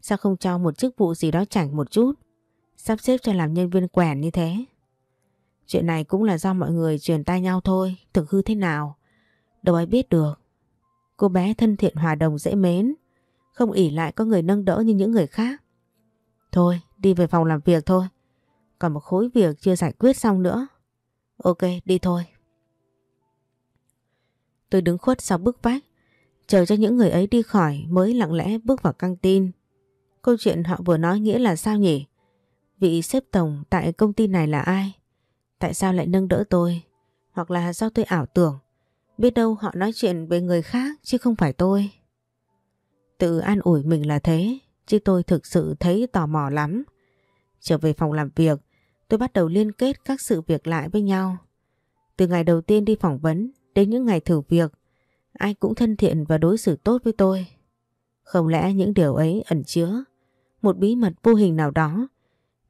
sao không cho một chức vụ gì đó chảnh một chút? Sắp xếp cho làm nhân viên quèn như thế. Chuyện này cũng là do mọi người truyền tai nhau thôi, thực hư thế nào. Đâu ai biết được. Cô bé thân thiện hòa đồng dễ mến, không ỉ lại có người nâng đỡ như những người khác. Thôi, đi về phòng làm việc thôi. Còn một khối việc chưa giải quyết xong nữa. Ok, đi thôi. Tôi đứng khuất sau bức vách, chờ cho những người ấy đi khỏi mới lặng lẽ bước vào căng tin. Câu chuyện họ vừa nói nghĩa là sao nhỉ? Vị xếp tổng tại công ty này là ai? Tại sao lại nâng đỡ tôi? Hoặc là do tôi ảo tưởng? Biết đâu họ nói chuyện về người khác chứ không phải tôi. Tự an ủi mình là thế, chứ tôi thực sự thấy tò mò lắm. Trở về phòng làm việc, tôi bắt đầu liên kết các sự việc lại với nhau. Từ ngày đầu tiên đi phỏng vấn đến những ngày thử việc, ai cũng thân thiện và đối xử tốt với tôi. Không lẽ những điều ấy ẩn chứa một bí mật vô hình nào đó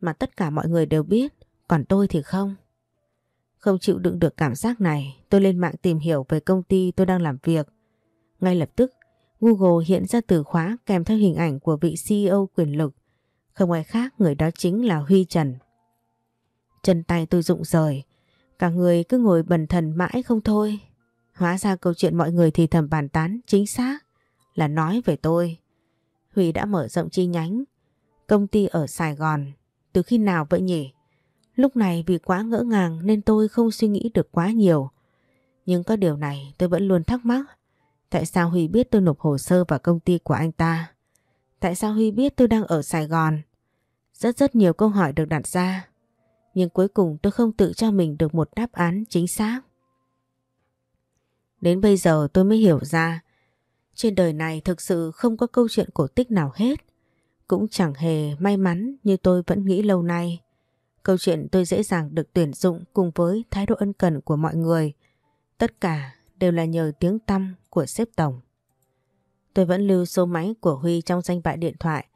mà tất cả mọi người đều biết, còn tôi thì không. Không chịu đựng được cảm giác này, tôi lên mạng tìm hiểu về công ty tôi đang làm việc. Ngay lập tức, Google hiện ra từ khóa kèm theo hình ảnh của vị CEO quyền lực. Không ai khác người đó chính là Huy Trần. Chân tay tôi rụng rời, cả người cứ ngồi bần thần mãi không thôi. Hóa ra câu chuyện mọi người thì thầm bàn tán chính xác là nói về tôi. Huy đã mở rộng chi nhánh, công ty ở Sài Gòn. Từ khi nào vậy nhỉ? Lúc này vì quá ngỡ ngàng nên tôi không suy nghĩ được quá nhiều. Nhưng có điều này tôi vẫn luôn thắc mắc. Tại sao Huy biết tôi nộp hồ sơ vào công ty của anh ta? Tại sao Huy biết tôi đang ở Sài Gòn? Rất rất nhiều câu hỏi được đặt ra. Nhưng cuối cùng tôi không tự cho mình được một đáp án chính xác. Đến bây giờ tôi mới hiểu ra, trên đời này thực sự không có câu chuyện cổ tích nào hết. Cũng chẳng hề may mắn như tôi vẫn nghĩ lâu nay. Câu chuyện tôi dễ dàng được tuyển dụng cùng với thái độ ân cần của mọi người. Tất cả đều là nhờ tiếng tăm của sếp tổng. Tôi vẫn lưu số máy của Huy trong danh bạ điện thoại.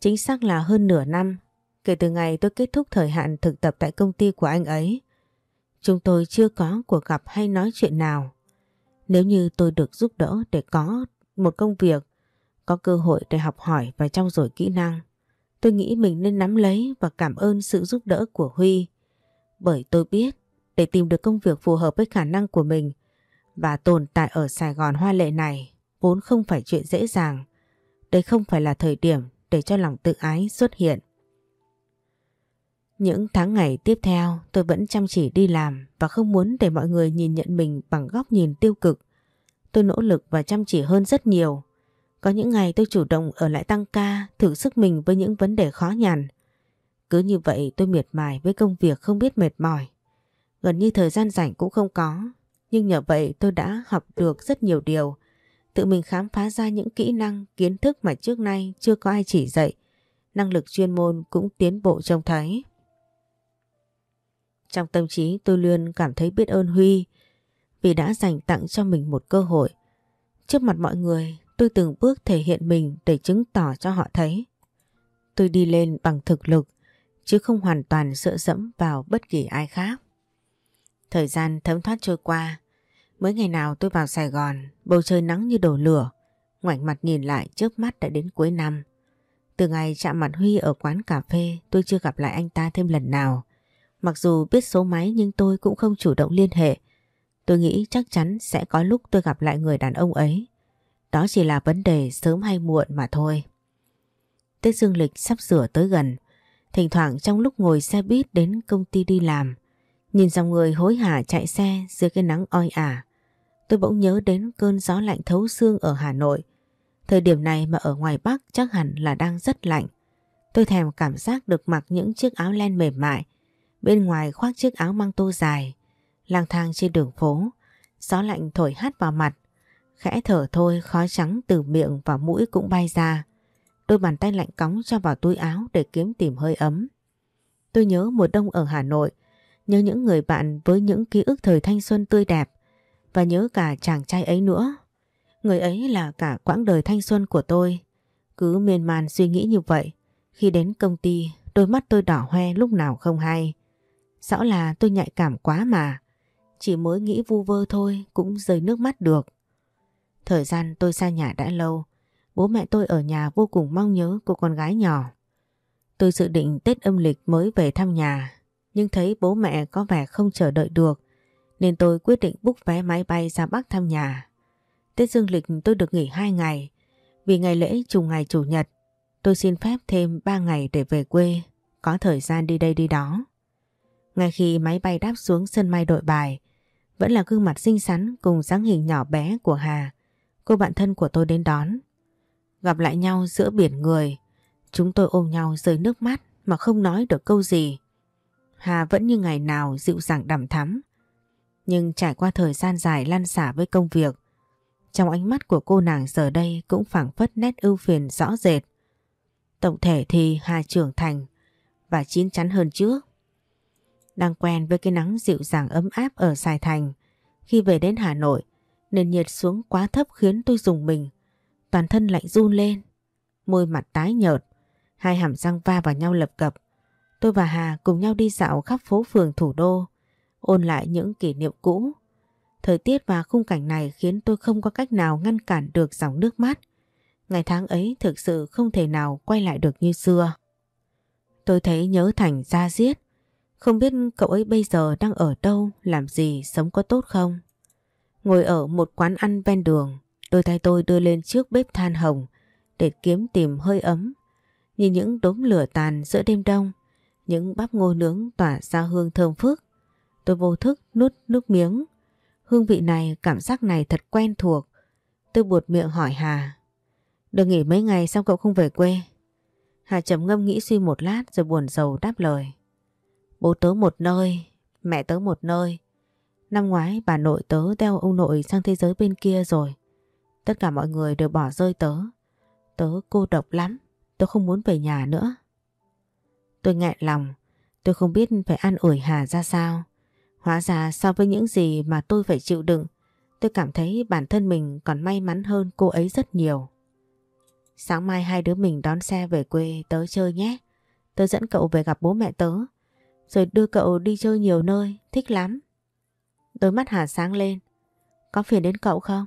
Chính xác là hơn nửa năm kể từ ngày tôi kết thúc thời hạn thực tập tại công ty của anh ấy. Chúng tôi chưa có cuộc gặp hay nói chuyện nào. Nếu như tôi được giúp đỡ để có một công việc, có cơ hội để học hỏi và trau dồi kỹ năng, tôi nghĩ mình nên nắm lấy và cảm ơn sự giúp đỡ của Huy. Bởi tôi biết để tìm được công việc phù hợp với khả năng của mình và tồn tại ở Sài Gòn hoa lệ này vốn không phải chuyện dễ dàng. Đây không phải là thời điểm để cho lòng tự ái xuất hiện. Những tháng ngày tiếp theo tôi vẫn chăm chỉ đi làm và không muốn để mọi người nhìn nhận mình bằng góc nhìn tiêu cực. Tôi nỗ lực và chăm chỉ hơn rất nhiều. Có những ngày tôi chủ động ở lại tăng ca, thử sức mình với những vấn đề khó nhằn. Cứ như vậy tôi miệt mài với công việc không biết mệt mỏi. Gần như thời gian rảnh cũng không có. Nhưng nhờ vậy tôi đã học được rất nhiều điều. Tự mình khám phá ra những kỹ năng, kiến thức mà trước nay chưa có ai chỉ dạy. Năng lực chuyên môn cũng tiến bộ trông thấy. Trong tâm trí tôi luôn cảm thấy biết ơn Huy vì đã dành tặng cho mình một cơ hội. Trước mặt mọi người, tôi từng bước thể hiện mình để chứng tỏ cho họ thấy. Tôi đi lên bằng thực lực, chứ không hoàn toàn dựa dẫm vào bất kỳ ai khác. Thời gian thấm thoát trôi qua, mới ngày nào tôi vào Sài Gòn, bầu trời nắng như đổ lửa, ngoảnh mặt nhìn lại trước mắt đã đến cuối năm. Từ ngày chạm mặt Huy ở quán cà phê, tôi chưa gặp lại anh ta thêm lần nào. Mặc dù biết số máy nhưng tôi cũng không chủ động liên hệ. Tôi nghĩ chắc chắn sẽ có lúc tôi gặp lại người đàn ông ấy. Đó chỉ là vấn đề sớm hay muộn mà thôi. Tết dương lịch sắp sửa tới gần. Thỉnh thoảng trong lúc ngồi xe buýt đến công ty đi làm, nhìn dòng người hối hả chạy xe dưới cái nắng oi ả. Tôi bỗng nhớ đến cơn gió lạnh thấu xương ở Hà Nội. Thời điểm này mà ở ngoài Bắc chắc hẳn là đang rất lạnh. Tôi thèm cảm giác được mặc những chiếc áo len mềm mại, bên ngoài khoác chiếc áo măng tô dài, lang thang trên đường phố, gió lạnh thổi hắt vào mặt, khẽ thở thôi khói trắng từ miệng và mũi cũng bay ra. Đôi bàn tay lạnh cóng cho vào túi áo để kiếm tìm hơi ấm. Tôi nhớ mùa đông ở Hà Nội, nhớ những người bạn với những ký ức thời thanh xuân tươi đẹp và nhớ cả chàng trai ấy nữa. Người ấy là cả quãng đời thanh xuân của tôi. Cứ miên man suy nghĩ như vậy. Khi đến công ty, đôi mắt tôi đỏ hoe lúc nào không hay. Rõ là tôi nhạy cảm quá mà. Chỉ mới nghĩ vu vơ thôi cũng rơi nước mắt được. Thời gian tôi xa nhà đã lâu. Bố mẹ tôi ở nhà vô cùng mong nhớ cô con gái nhỏ. Tôi dự định Tết âm lịch mới về thăm nhà. Nhưng thấy bố mẹ có vẻ không chờ đợi được. Nên tôi quyết định book vé máy bay ra Bắc thăm nhà. Tết dương lịch tôi được nghỉ 2 ngày. Vì ngày lễ trùng ngày Chủ nhật, tôi xin phép thêm 3 ngày để về quê, có thời gian đi đây đi đó. Ngay khi máy bay đáp xuống sân bay đội bài, vẫn là gương mặt xinh xắn cùng dáng hình nhỏ bé của Hà, cô bạn thân của tôi đến đón. Gặp lại nhau giữa biển người, chúng tôi ôm nhau rơi nước mắt mà không nói được câu gì. Hà vẫn như ngày nào dịu dàng đằm thắm. Nhưng trải qua thời gian dài lan xả với công việc, trong ánh mắt của cô nàng giờ đây cũng phảng phất nét ưu phiền rõ rệt. Tổng thể thì Hà trưởng thành và chín chắn hơn trước. Đang quen với cái nắng dịu dàng ấm áp ở Sài Thành, khi về đến Hà Nội, nền nhiệt xuống quá thấp khiến tôi dùng mình. Toàn thân lạnh run lên, môi mặt tái nhợt, hai hàm răng va vào nhau lập cập. Tôi và Hà cùng nhau đi dạo khắp phố phường thủ đô, ôn lại những kỷ niệm cũ Thời tiết và khung cảnh này khiến tôi không có cách nào ngăn cản được dòng nước mắt. Ngày tháng ấy thực sự không thể nào quay lại được như xưa. Tôi thấy nhớ Thành ra giết. Không biết cậu ấy bây giờ đang ở đâu, làm gì, sống có tốt không? Ngồi ở một quán ăn ven đường, đôi tay tôi đưa lên trước bếp than hồng để kiếm tìm hơi ấm. Nhìn những đốm lửa tàn giữa đêm đông, những bắp ngô nướng tỏa ra hương thơm phức. Tôi vô thức nuốt nước miếng, Hương vị này, cảm giác này thật quen thuộc. Tôi buột miệng hỏi Hà. Được nghỉ mấy ngày sao cậu không về quê? Hà trầm ngâm nghĩ suy một lát rồi buồn rầu đáp lời. Bố tớ một nơi, mẹ tớ một nơi. Năm ngoái bà nội tớ đeo ông nội sang thế giới bên kia rồi. Tất cả mọi người đều bỏ rơi tớ. Tớ cô độc lắm, tớ không muốn về nhà nữa. Tôi nghẹn lòng, tôi không biết phải an ủi Hà ra sao. Hóa ra so với những gì mà tôi phải chịu đựng, tôi cảm thấy bản thân mình còn may mắn hơn cô ấy rất nhiều. Sáng mai hai đứa mình đón xe về quê tớ chơi nhé. Tớ dẫn cậu về gặp bố mẹ tớ, rồi đưa cậu đi chơi nhiều nơi, thích lắm. Đôi mắt Hà sáng lên. Có phiền đến cậu không?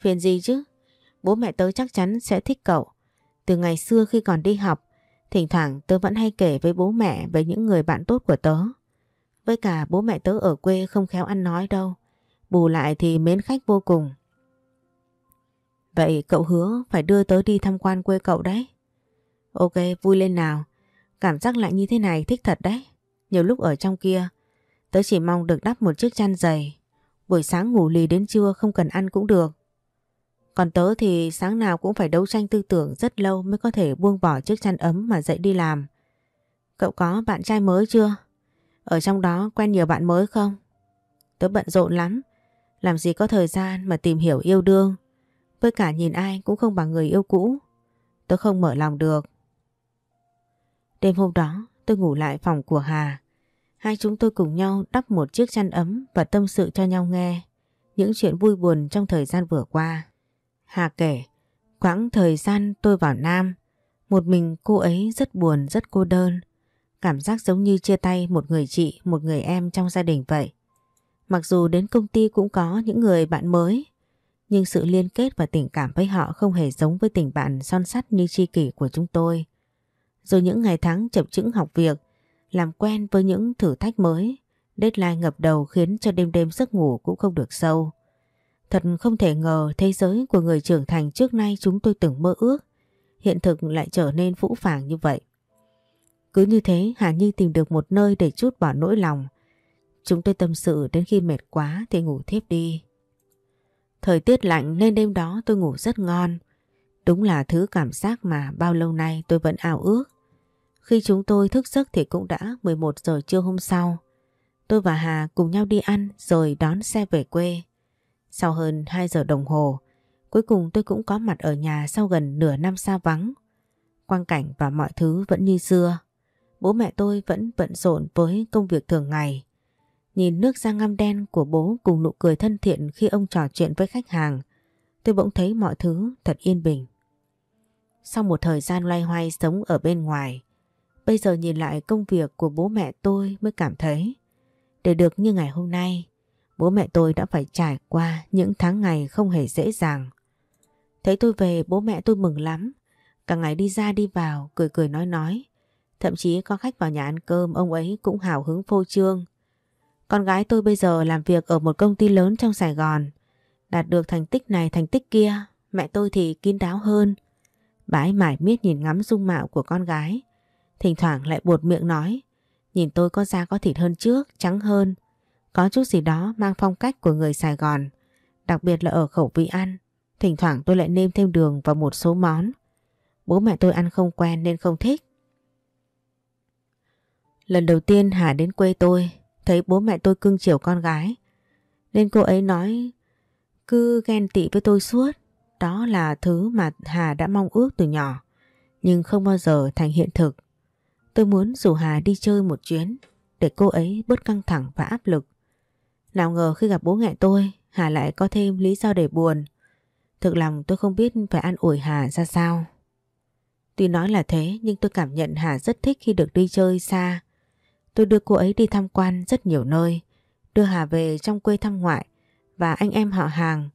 Phiền gì chứ? Bố mẹ tớ chắc chắn sẽ thích cậu. Từ ngày xưa khi còn đi học, thỉnh thoảng tớ vẫn hay kể với bố mẹ về những người bạn tốt của tớ. Với cả bố mẹ tớ ở quê không khéo ăn nói đâu. Bù lại thì mến khách vô cùng. Vậy cậu hứa phải đưa tớ đi tham quan quê cậu đấy. Ok, vui lên nào. Cảm giác lại như thế này thích thật đấy. Nhiều lúc ở trong kia, tớ chỉ mong được đắp một chiếc chăn dày. Buổi sáng ngủ lì đến trưa không cần ăn cũng được. Còn tớ thì sáng nào cũng phải đấu tranh tư tưởng rất lâu mới có thể buông bỏ chiếc chăn ấm mà dậy đi làm. Cậu có bạn trai mới chưa? Ở trong đó quen nhiều bạn mới không? Tớ bận rộn lắm. Làm gì có thời gian mà tìm hiểu yêu đương. Với cả nhìn ai cũng không bằng người yêu cũ. Tớ không mở lòng được. Đêm hôm đó tôi ngủ lại phòng của Hà. Hai chúng tôi cùng nhau đắp một chiếc chăn ấm và tâm sự cho nhau nghe những chuyện vui buồn trong thời gian vừa qua. Hà kể, quãng thời gian tôi vào Nam, một mình cô ấy rất buồn, rất cô đơn. Cảm giác giống như chia tay một người chị, một người em trong gia đình vậy. Mặc dù đến công ty cũng có những người bạn mới, nhưng sự liên kết và tình cảm với họ không hề giống với tình bạn son sắt như tri kỷ của chúng tôi. Rồi những ngày tháng chậm chững học việc Làm quen với những thử thách mới, deadline ngập đầu khiến cho đêm đêm giấc ngủ cũng không được sâu. Thật không thể ngờ thế giới của người trưởng thành trước nay chúng tôi từng mơ ước, hiện thực lại trở nên phũ phàng như vậy. Cứ như thế Hà Nhi tìm được một nơi để chút bỏ nỗi lòng. Chúng tôi tâm sự đến khi mệt quá thì ngủ thiếp đi. Thời tiết lạnh nên đêm đó tôi ngủ rất ngon. Đúng là thứ cảm giác mà bao lâu nay tôi vẫn ảo ước. Khi chúng tôi thức giấc thì cũng đã 11 giờ trưa hôm sau. Tôi và Hà cùng nhau đi ăn rồi đón xe về quê. Sau hơn 2 giờ đồng hồ, cuối cùng tôi cũng có mặt ở nhà sau gần nửa năm xa vắng. Quang cảnh và mọi thứ vẫn như xưa. Bố mẹ tôi vẫn bận rộn với công việc thường ngày. Nhìn nước da ngăm đen của bố cùng nụ cười thân thiện khi ông trò chuyện với khách hàng, tôi bỗng thấy mọi thứ thật yên bình. Sau một thời gian loay hoay sống ở bên ngoài, bây giờ nhìn lại công việc của bố mẹ tôi mới cảm thấy để được như ngày hôm nay, bố mẹ tôi đã phải trải qua những tháng ngày không hề dễ dàng. Thấy tôi về bố mẹ tôi mừng lắm, cả ngày đi ra đi vào cười cười nói nói. Thậm chí có khách vào nhà ăn cơm ông ấy cũng hào hứng phô trương. Con gái tôi bây giờ làm việc ở một công ty lớn trong Sài Gòn. Đạt được thành tích này thành tích kia, mẹ tôi thì kín đáo hơn. Bà ấy mải miết nhìn ngắm dung mạo của con gái. Thỉnh thoảng lại buột miệng nói. Nhìn tôi có da có thịt hơn trước, trắng hơn. Có chút gì đó mang phong cách của người Sài Gòn. Đặc biệt là ở khẩu vị ăn. Thỉnh thoảng tôi lại nêm thêm đường vào một số món. Bố mẹ tôi ăn không quen nên không thích. Lần đầu tiên Hà đến quê tôi, thấy bố mẹ tôi cưng chiều con gái. Nên cô ấy nói cứ ghen tị với tôi suốt. Đó là thứ mà Hà đã mong ước từ nhỏ, nhưng không bao giờ thành hiện thực. Tôi muốn rủ Hà đi chơi một chuyến để cô ấy bớt căng thẳng và áp lực. Nào ngờ khi gặp bố mẹ tôi, Hà lại có thêm lý do để buồn. Thực lòng tôi không biết phải an ủi Hà ra sao. Tuy nói là thế nhưng tôi cảm nhận Hà rất thích khi được đi chơi xa Tôi đưa cô ấy đi tham quan rất nhiều nơi, đưa Hà về trong quê thăm ngoại và anh em họ hàng,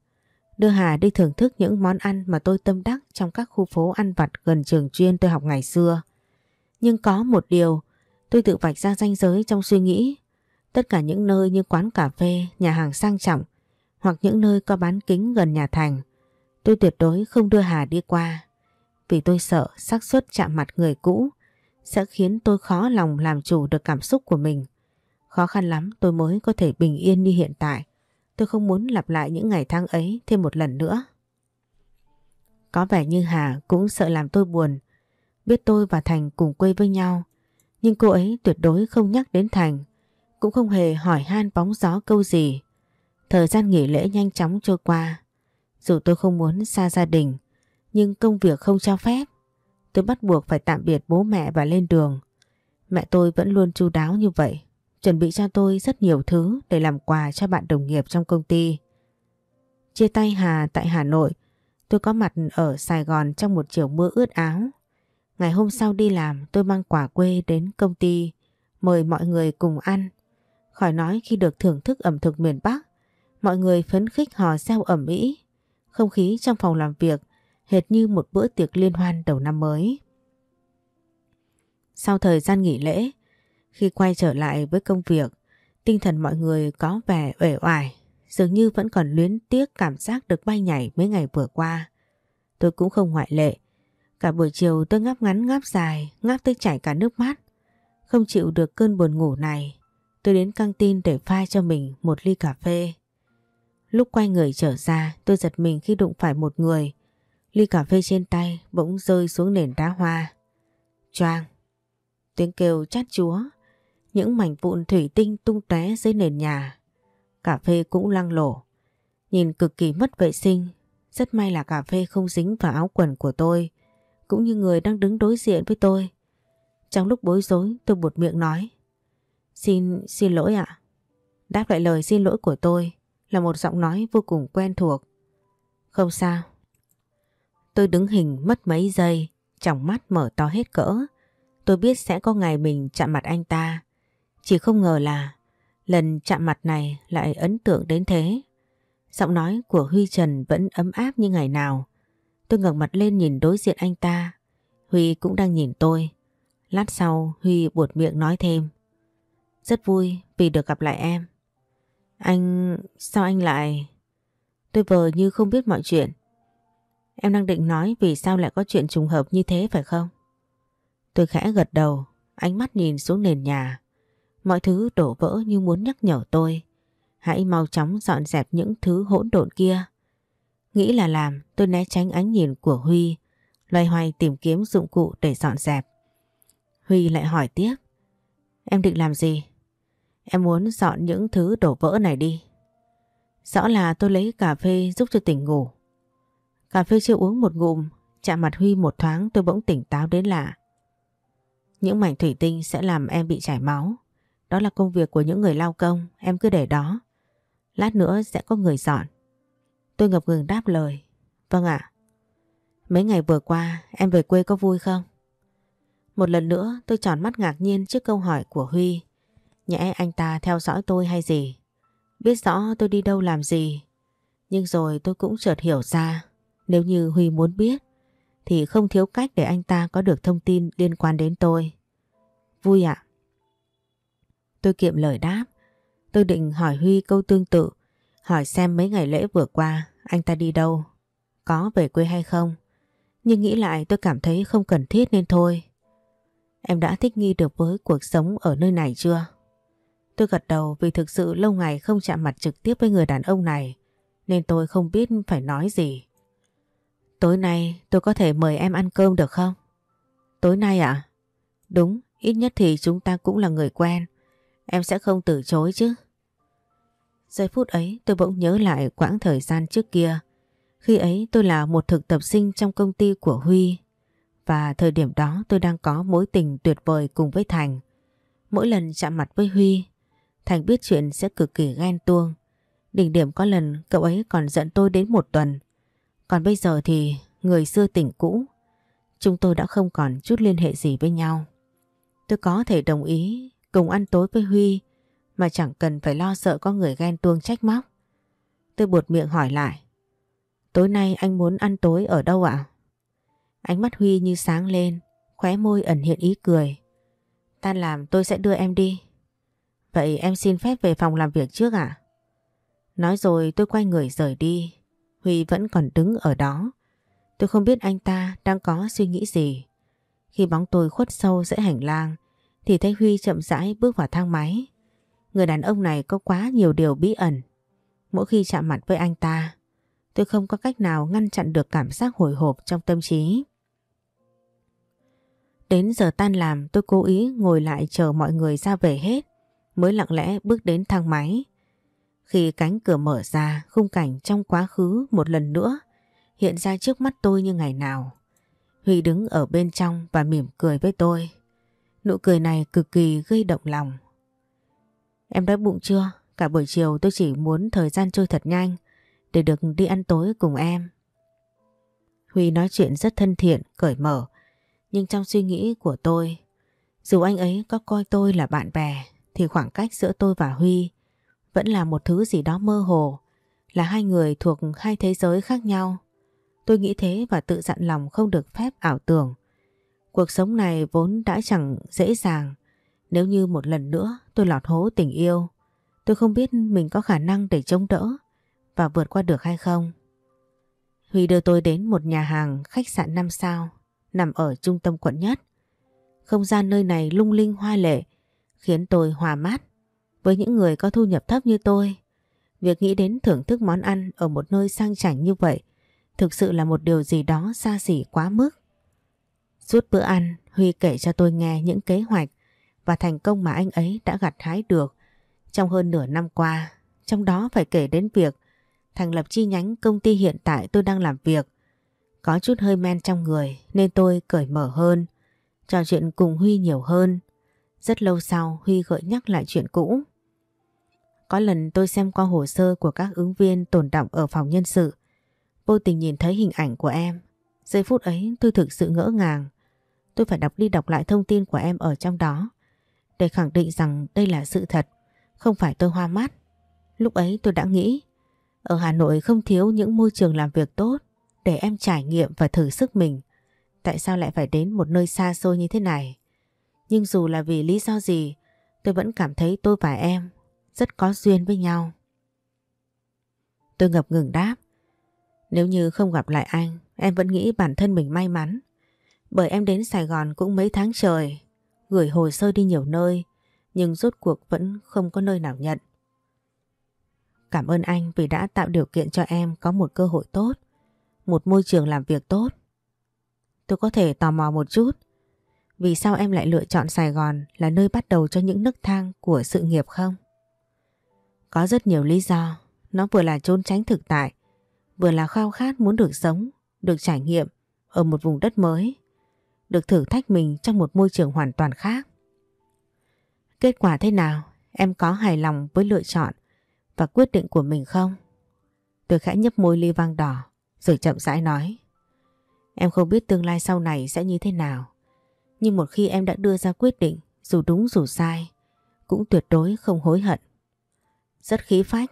đưa Hà đi thưởng thức những món ăn mà tôi tâm đắc trong các khu phố ăn vặt gần trường chuyên tôi học ngày xưa. Nhưng có một điều, tôi tự vạch ra ranh giới trong suy nghĩ. Tất cả những nơi như quán cà phê, nhà hàng sang trọng hoặc những nơi có bán kính gần nhà thành, tôi tuyệt đối không đưa Hà đi qua. Vì tôi sợ xác suất chạm mặt người cũ sẽ khiến tôi khó lòng làm chủ được cảm xúc của mình. Khó khăn lắm tôi mới có thể bình yên như hiện tại. Tôi không muốn lặp lại những ngày tháng ấy thêm một lần nữa. Có vẻ như Hà cũng sợ làm tôi buồn. Biết tôi và Thành cùng quê với nhau. Nhưng cô ấy tuyệt đối không nhắc đến Thành. Cũng không hề hỏi han bóng gió câu gì. Thời gian nghỉ lễ nhanh chóng trôi qua. Dù tôi không muốn xa gia đình, nhưng công việc không cho phép. Tôi bắt buộc phải tạm biệt bố mẹ và lên đường. Mẹ tôi vẫn luôn chu đáo như vậy, chuẩn bị cho tôi rất nhiều thứ để làm quà cho bạn đồng nghiệp trong công ty. Chia tay Hà tại Hà Nội, tôi có mặt ở Sài Gòn trong một chiều mưa ướt áo. Ngày hôm sau đi làm tôi mang quả quê đến công ty, mời mọi người cùng ăn. Khỏi nói khi được thưởng thức ẩm thực miền Bắc, mọi người phấn khích hò reo ẩm mỹ. Không khí trong phòng làm việc hệt như một bữa tiệc liên hoan đầu năm mới. Sau thời gian nghỉ lễ, khi quay trở lại với công việc, tinh thần mọi người có vẻ uể oải, dường như vẫn còn luyến tiếc cảm giác được bay nhảy mấy ngày vừa qua. Tôi cũng không ngoại lệ. Cả buổi chiều tôi ngáp ngắn ngáp dài, ngáp tới chảy cả nước mắt. Không chịu được cơn buồn ngủ này, tôi đến căng tin để pha cho mình một ly cà phê. Lúc quay người trở ra, tôi giật mình khi đụng phải một người Ly cà phê trên tay bỗng rơi xuống nền đá hoa. Choang. Tiếng kêu chát chúa. Những mảnh vụn thủy tinh tung tóe dưới nền nhà. Cà phê cũng lăng lổ. Nhìn cực kỳ mất vệ sinh. Rất may là cà phê không dính vào áo quần của tôi. Cũng như người đang đứng đối diện với tôi. Trong lúc bối rối tôi buột miệng nói. Xin, xin lỗi ạ. Đáp lại lời xin lỗi của tôi là một giọng nói vô cùng quen thuộc. Không sao, Tôi đứng hình mất mấy giây, trong mắt mở to hết cỡ. Tôi biết sẽ có ngày mình chạm mặt anh ta. Chỉ không ngờ là lần chạm mặt này lại ấn tượng đến thế. Giọng nói của Huy Trần vẫn ấm áp như ngày nào. Tôi ngẩng mặt lên nhìn đối diện anh ta. Huy cũng đang nhìn tôi. Lát sau Huy buột miệng nói thêm. Rất vui vì được gặp lại em. Anh... sao anh lại... Tôi vờ như không biết mọi chuyện. Em đang định nói vì sao lại có chuyện trùng hợp như thế phải không? Tôi khẽ gật đầu, ánh mắt nhìn xuống nền nhà. Mọi thứ đổ vỡ như muốn nhắc nhở tôi. Hãy mau chóng dọn dẹp những thứ hỗn độn kia. Nghĩ là làm, tôi né tránh ánh nhìn của Huy, loay hoay tìm kiếm dụng cụ để dọn dẹp. Huy lại hỏi tiếp. Em định làm gì? Em muốn dọn những thứ đổ vỡ này đi. Rõ là tôi lấy cà phê giúp cho tỉnh ngủ. Cà phê chưa uống một ngụm, chạm mặt Huy một thoáng tôi bỗng tỉnh táo đến lạ. Những mảnh thủy tinh sẽ làm em bị chảy máu. Đó là công việc của những người lao công, em cứ để đó. Lát nữa sẽ có người dọn. Tôi ngập ngừng đáp lời. Vâng ạ. Mấy ngày vừa qua, em về quê có vui không? Một lần nữa, tôi tròn mắt ngạc nhiên trước câu hỏi của Huy. Nhẽ anh ta theo dõi tôi hay gì? Biết rõ tôi đi đâu làm gì. Nhưng rồi tôi cũng chợt hiểu ra nếu như Huy muốn biết, thì không thiếu cách để anh ta có được thông tin liên quan đến tôi. Vui ạ. Tôi kiệm lời đáp. Tôi định hỏi Huy câu tương tự. Hỏi xem mấy ngày lễ vừa qua anh ta đi đâu. Có về quê hay không. Nhưng nghĩ lại tôi cảm thấy không cần thiết nên thôi. Em đã thích nghi được với cuộc sống ở nơi này chưa? Tôi gật đầu vì thực sự lâu ngày không chạm mặt trực tiếp với người đàn ông này nên tôi không biết phải nói gì. Tối nay tôi có thể mời em ăn cơm được không? Tối nay ạ? Đúng, ít nhất thì chúng ta cũng là người quen. Em sẽ không từ chối chứ. Giây phút ấy tôi bỗng nhớ lại quãng thời gian trước kia. Khi ấy tôi là một thực tập sinh trong công ty của Huy. Và thời điểm đó tôi đang có mối tình tuyệt vời cùng với Thành. Mỗi lần chạm mặt với Huy, Thành biết chuyện sẽ cực kỳ ghen tuông. Đỉnh điểm có lần cậu ấy còn giận tôi đến một tuần. Còn bây giờ thì người xưa tỉnh cũ. Chúng tôi đã không còn chút liên hệ gì với nhau. Tôi có thể đồng ý cùng ăn tối với Huy mà chẳng cần phải lo sợ có người ghen tuông trách móc. Tôi buột miệng hỏi lại. Tối nay anh muốn ăn tối ở đâu ạ? Ánh mắt Huy như sáng lên, khóe môi ẩn hiện ý cười. Tan làm tôi sẽ đưa em đi. Vậy em xin phép về phòng làm việc trước ạ? Nói rồi tôi quay người rời đi. Huy vẫn còn đứng ở đó. Tôi không biết anh ta đang có suy nghĩ gì. Khi bóng tôi khuất sâu giữa hành lang thì thấy Huy chậm rãi bước vào thang máy. Người đàn ông này có quá nhiều điều bí ẩn. Mỗi khi chạm mặt với anh ta tôi không có cách nào ngăn chặn được cảm giác hồi hộp trong tâm trí. Đến giờ tan làm tôi cố ý ngồi lại chờ mọi người ra về hết mới lặng lẽ bước đến thang máy. Khi cánh cửa mở ra, khung cảnh trong quá khứ một lần nữa hiện ra trước mắt tôi như ngày nào. Huy đứng ở bên trong và mỉm cười với tôi. Nụ cười này cực kỳ gây động lòng. Em đói bụng chưa? Cả buổi chiều tôi chỉ muốn thời gian trôi thật nhanh để được đi ăn tối cùng em. Huy nói chuyện rất thân thiện, cởi mở. Nhưng trong suy nghĩ của tôi, dù anh ấy có coi tôi là bạn bè thì khoảng cách giữa tôi và Huy vẫn là một thứ gì đó mơ hồ, là hai người thuộc hai thế giới khác nhau. Tôi nghĩ thế và tự dặn lòng không được phép ảo tưởng. Cuộc sống này vốn đã chẳng dễ dàng. Nếu như một lần nữa tôi lọt hố tình yêu, tôi không biết mình có khả năng để chống đỡ và vượt qua được hay không. Huy đưa tôi đến một nhà hàng khách sạn 5 sao nằm ở trung tâm quận nhất. Không gian nơi này lung linh hoa lệ khiến tôi hòa mát. Với những người có thu nhập thấp như tôi, việc nghĩ đến thưởng thức món ăn ở một nơi sang chảnh như vậy thực sự là một điều gì đó xa xỉ quá mức. Suốt bữa ăn, Huy kể cho tôi nghe những kế hoạch và thành công mà anh ấy đã gặt hái được trong hơn nửa năm qua. Trong đó phải kể đến việc thành lập chi nhánh công ty hiện tại tôi đang làm việc. Có chút hơi men trong người nên tôi cởi mở hơn, trò chuyện cùng Huy nhiều hơn. Rất lâu sau Huy gợi nhắc lại chuyện cũ. Có lần tôi xem qua hồ sơ của các ứng viên tồn động ở phòng nhân sự. Vô tình nhìn thấy hình ảnh của em. Giây phút ấy tôi thực sự ngỡ ngàng. Tôi phải đọc đi đọc lại thông tin của em ở trong đó. Để khẳng định rằng đây là sự thật. Không phải tôi hoa mắt. Lúc ấy tôi đã nghĩ. Ở Hà Nội không thiếu những môi trường làm việc tốt. Để em trải nghiệm và thử sức mình. Tại sao lại phải đến một nơi xa xôi như thế này? Nhưng dù là vì lý do gì, tôi vẫn cảm thấy tôi và em rất có duyên với nhau. Tôi ngập ngừng đáp. Nếu như không gặp lại anh, em vẫn nghĩ bản thân mình may mắn. Bởi em đến Sài Gòn cũng mấy tháng trời, gửi hồ sơ đi nhiều nơi, nhưng rốt cuộc vẫn không có nơi nào nhận. Cảm ơn anh vì đã tạo điều kiện cho em có một cơ hội tốt, một môi trường làm việc tốt. Tôi có thể tò mò một chút, vì sao em lại lựa chọn Sài Gòn là nơi bắt đầu cho những nấc thang của sự nghiệp không? Có rất nhiều lý do, nó vừa là trốn tránh thực tại, vừa là khao khát muốn được sống, được trải nghiệm ở một vùng đất mới, được thử thách mình trong một môi trường hoàn toàn khác. Kết quả thế nào? Em có hài lòng với lựa chọn và quyết định của mình không? Tôi khẽ nhấp môi ly vang đỏ, rồi chậm rãi nói. Em không biết tương lai sau này sẽ như thế nào. Nhưng một khi em đã đưa ra quyết định, dù đúng dù sai, cũng tuyệt đối không hối hận. Rất khí phách.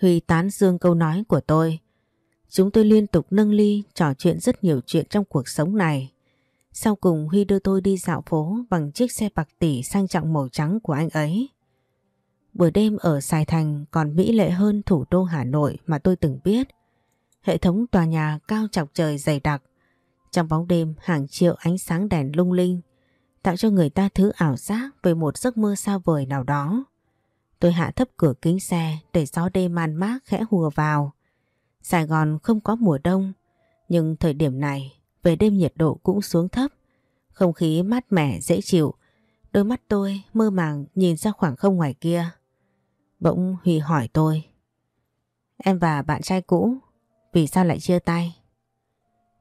Huy tán dương câu nói của tôi. Chúng tôi liên tục nâng ly, trò chuyện rất nhiều chuyện trong cuộc sống này. Sau cùng Huy đưa tôi đi dạo phố bằng chiếc xe bạc tỷ sang trọng màu trắng của anh ấy. Buổi đêm ở Sài Thành còn mỹ lệ hơn thủ đô Hà Nội mà tôi từng biết. Hệ thống tòa nhà cao chọc trời dày đặc. Trong bóng đêm, hàng triệu ánh sáng đèn lung linh, tạo cho người ta thứ ảo giác về một giấc mơ xa vời nào đó. Tôi hạ thấp cửa kính xe để gió đêm man mát khẽ hùa vào. Sài Gòn không có mùa đông, nhưng thời điểm này về đêm nhiệt độ cũng xuống thấp. Không khí mát mẻ dễ chịu, đôi mắt tôi mơ màng nhìn ra khoảng không ngoài kia. Bỗng Huy hỏi tôi. Em và bạn trai cũ, vì sao lại chia tay?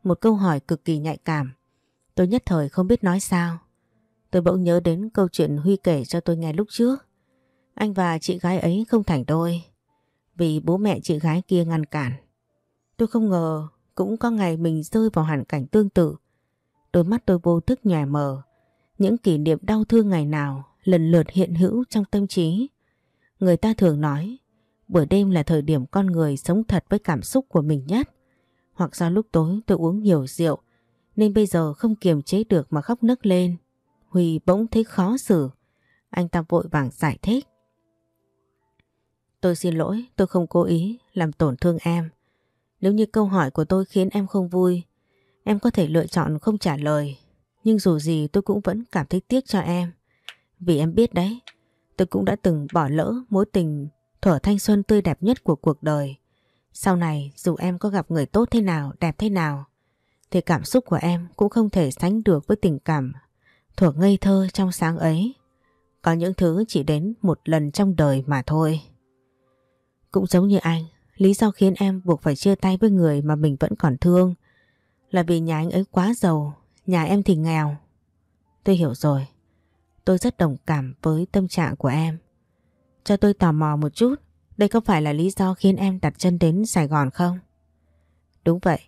Một câu hỏi cực kỳ nhạy cảm. Tôi nhất thời không biết nói sao. Tôi bỗng nhớ đến câu chuyện Huy kể cho tôi nghe lúc trước. Anh và chị gái ấy không thành đôi. Vì bố mẹ chị gái kia ngăn cản. Tôi không ngờ cũng có ngày mình rơi vào hoàn cảnh tương tự. Đôi mắt tôi vô thức nhòe mờ. Những kỷ niệm đau thương ngày nào lần lượt hiện hữu trong tâm trí. Người ta thường nói buổi đêm là thời điểm con người sống thật với cảm xúc của mình nhất. Hoặc do lúc tối tôi uống nhiều rượu nên bây giờ không kiềm chế được mà khóc nức lên. Huy bỗng thấy khó xử. Anh ta vội vàng giải thích. Tôi xin lỗi, tôi không cố ý làm tổn thương em. Nếu như câu hỏi của tôi khiến em không vui, em có thể lựa chọn không trả lời. Nhưng dù gì tôi cũng vẫn cảm thấy tiếc cho em. Vì em biết đấy, tôi cũng đã từng bỏ lỡ mối tình thuở thanh xuân tươi đẹp nhất của cuộc đời. Sau này dù em có gặp người tốt thế nào, đẹp thế nào, thì cảm xúc của em cũng không thể sánh được với tình cảm thuở ngây thơ trong sáng ấy. Có những thứ chỉ đến một lần trong đời mà thôi. Cũng giống như anh, lý do khiến em buộc phải chia tay với người mà mình vẫn còn thương là vì nhà anh ấy quá giàu, nhà em thì nghèo. Tôi hiểu rồi. Tôi rất đồng cảm với tâm trạng của em. Cho tôi tò mò một chút, đây có phải là lý do khiến em đặt chân đến Sài Gòn không? Đúng vậy,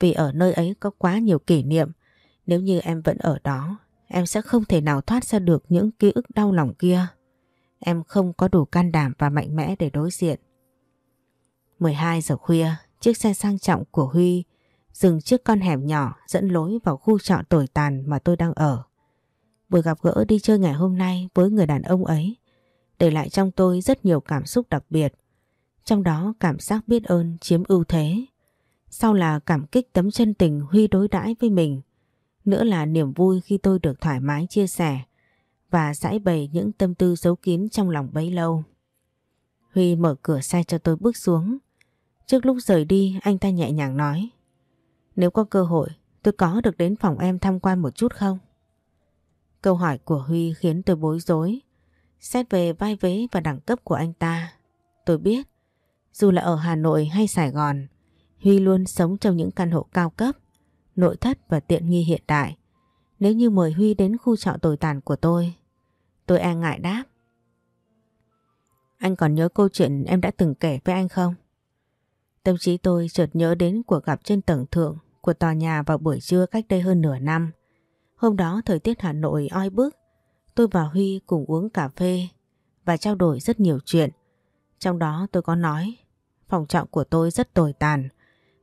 vì ở nơi ấy có quá nhiều kỷ niệm. Nếu như em vẫn ở đó, em sẽ không thể nào thoát ra được những ký ức đau lòng kia. Em không có đủ can đảm và mạnh mẽ để đối diện. 12 giờ khuya, chiếc xe sang trọng của Huy dừng trước con hẻm nhỏ dẫn lối vào khu trọ tồi tàn mà tôi đang ở. Buổi gặp gỡ đi chơi ngày hôm nay với người đàn ông ấy để lại trong tôi rất nhiều cảm xúc đặc biệt. Trong đó cảm giác biết ơn chiếm ưu thế. Sau là cảm kích tấm chân tình Huy đối đãi với mình. Nữa là niềm vui khi tôi được thoải mái chia sẻ và giải bày những tâm tư giấu kín trong lòng bấy lâu. Huy mở cửa xe cho tôi bước xuống. Trước lúc rời đi anh ta nhẹ nhàng nói Nếu có cơ hội tôi có được đến phòng em tham quan một chút không? Câu hỏi của Huy khiến tôi bối rối. Xét về vai vế và đẳng cấp của anh ta, tôi biết dù là ở Hà Nội hay Sài Gòn, Huy luôn sống trong những căn hộ cao cấp, nội thất và tiện nghi hiện đại. Nếu như mời Huy đến khu trọ tồi tàn của tôi, tôi e ngại đáp. Anh còn nhớ câu chuyện em đã từng kể với anh không? Tâm trí tôi chợt nhớ đến cuộc gặp trên tầng thượng của tòa nhà vào buổi trưa cách đây hơn nửa năm. Hôm đó thời tiết Hà Nội oi bức, tôi và Huy cùng uống cà phê và trao đổi rất nhiều chuyện. Trong đó tôi có nói phòng trọ của tôi rất tồi tàn,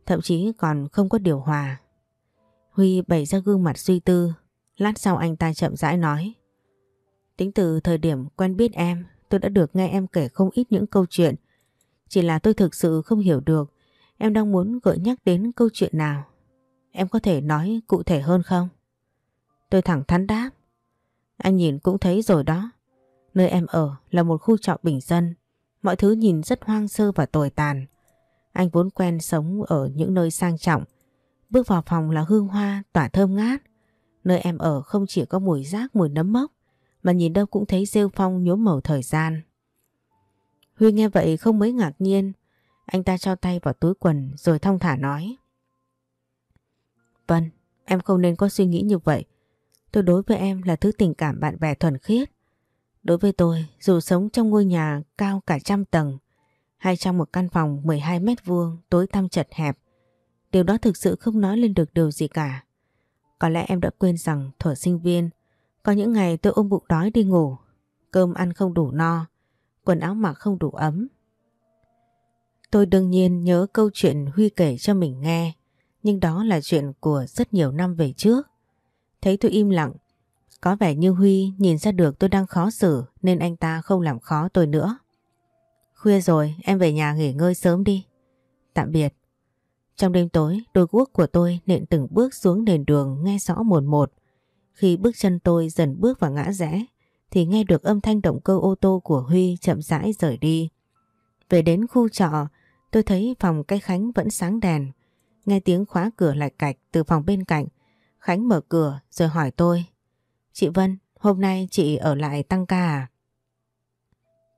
thậm chí còn không có điều hòa. Huy bày ra gương mặt suy tư, Lát sau anh ta chậm rãi nói. Tính từ thời điểm quen biết em, tôi đã được nghe em kể không ít những câu chuyện. Chỉ là tôi thực sự không hiểu được em đang muốn gợi nhắc đến câu chuyện nào. Em có thể nói cụ thể hơn không? Tôi thẳng thắn đáp. Anh nhìn cũng thấy rồi đó. Nơi em ở là một khu trọ bình dân. Mọi thứ nhìn rất hoang sơ và tồi tàn. Anh vốn quen sống ở những nơi sang trọng. Bước vào phòng là hương hoa, tỏa thơm ngát. Nơi em ở không chỉ có mùi rác, mùi nấm mốc, mà nhìn đâu cũng thấy rêu phong nhuốm màu thời gian. Huy nghe vậy không mấy ngạc nhiên. Anh ta cho tay vào túi quần rồi thong thả nói. Vân, em không nên có suy nghĩ như vậy. Tôi đối với em là thứ tình cảm bạn bè thuần khiết. Đối với tôi, dù sống trong ngôi nhà cao cả trăm tầng hay trong một căn phòng 12 mét vuông tối tăm chật hẹp, điều đó thực sự không nói lên được điều gì cả. Có lẽ em đã quên rằng thuở sinh viên, có những ngày tôi ôm bụng đói đi ngủ, cơm ăn không đủ no, quần áo mặc không đủ ấm. Tôi đương nhiên nhớ câu chuyện Huy kể cho mình nghe, nhưng đó là chuyện của rất nhiều năm về trước. Thấy tôi im lặng, có vẻ như Huy nhìn ra được tôi đang khó xử nên anh ta không làm khó tôi nữa. Khuya rồi, em về nhà nghỉ ngơi sớm đi. Tạm biệt. Trong đêm tối, đôi guốc của tôi nện từng bước xuống nền đường nghe rõ một một. Khi bước chân tôi dần bước vào ngã rẽ, thì nghe được âm thanh động cơ ô tô của Huy chậm rãi rời đi. Về đến khu trọ, tôi thấy phòng cái Khánh vẫn sáng đèn. Nghe tiếng khóa cửa lại cạch từ phòng bên cạnh. Khánh mở cửa rồi hỏi tôi. Chị Vân, hôm nay chị ở lại tăng ca à?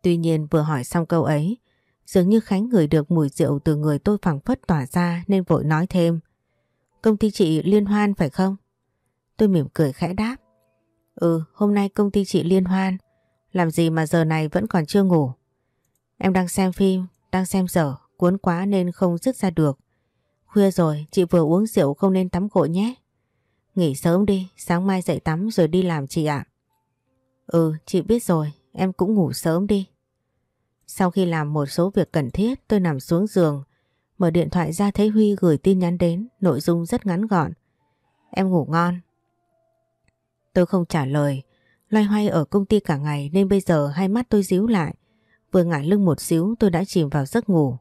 Tuy nhiên vừa hỏi xong câu ấy, dường như Khánh ngửi được mùi rượu từ người tôi phẳng phất tỏa ra nên vội nói thêm. Công ty chị liên hoan phải không? Tôi mỉm cười khẽ đáp. Ừ, hôm nay công ty chị liên hoan. Làm gì mà giờ này vẫn còn chưa ngủ? Em đang xem phim, đang xem dở, cuốn quá nên không dứt ra được. Khuya rồi, chị vừa uống rượu không nên tắm gội nhé. Nghỉ sớm đi, sáng mai dậy tắm rồi đi làm chị ạ. Ừ, chị biết rồi, em cũng ngủ sớm đi. Sau khi làm một số việc cần thiết tôi nằm xuống giường Mở điện thoại ra thấy Huy gửi tin nhắn đến Nội dung rất ngắn gọn Em ngủ ngon Tôi không trả lời. Loay hoay ở công ty cả ngày Nên bây giờ hai mắt tôi díu lại. Vừa ngả lưng một xíu tôi đã chìm vào giấc ngủ.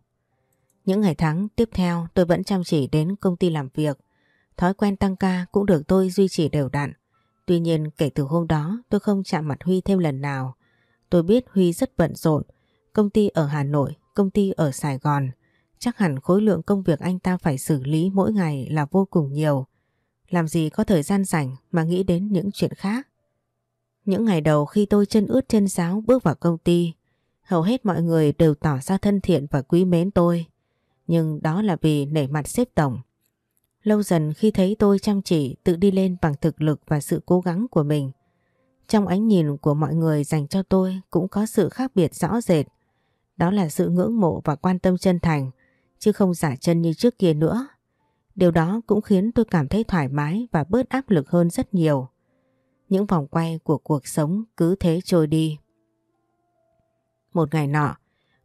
Những ngày tháng tiếp theo tôi vẫn chăm chỉ đến công ty làm việc. Thói quen tăng ca cũng được tôi duy trì đều đặn. Tuy nhiên kể từ hôm đó tôi không chạm mặt Huy thêm lần nào. Tôi biết Huy rất bận rộn. Công ty ở Hà Nội, công ty ở Sài Gòn, chắc hẳn khối lượng công việc anh ta phải xử lý mỗi ngày là vô cùng nhiều. Làm gì có thời gian rảnh mà nghĩ đến những chuyện khác. Những ngày đầu khi tôi chân ướt chân sáo bước vào công ty, hầu hết mọi người đều tỏ ra thân thiện và quý mến tôi. Nhưng đó là vì nể mặt xếp tổng. Lâu dần khi thấy tôi chăm chỉ tự đi lên bằng thực lực và sự cố gắng của mình, trong ánh nhìn của mọi người dành cho tôi cũng có sự khác biệt rõ rệt. Đó là sự ngưỡng mộ và quan tâm chân thành, chứ không giả chân như trước kia nữa. Điều đó cũng khiến tôi cảm thấy thoải mái và bớt áp lực hơn rất nhiều. Những vòng quay của cuộc sống cứ thế trôi đi. Một ngày nọ,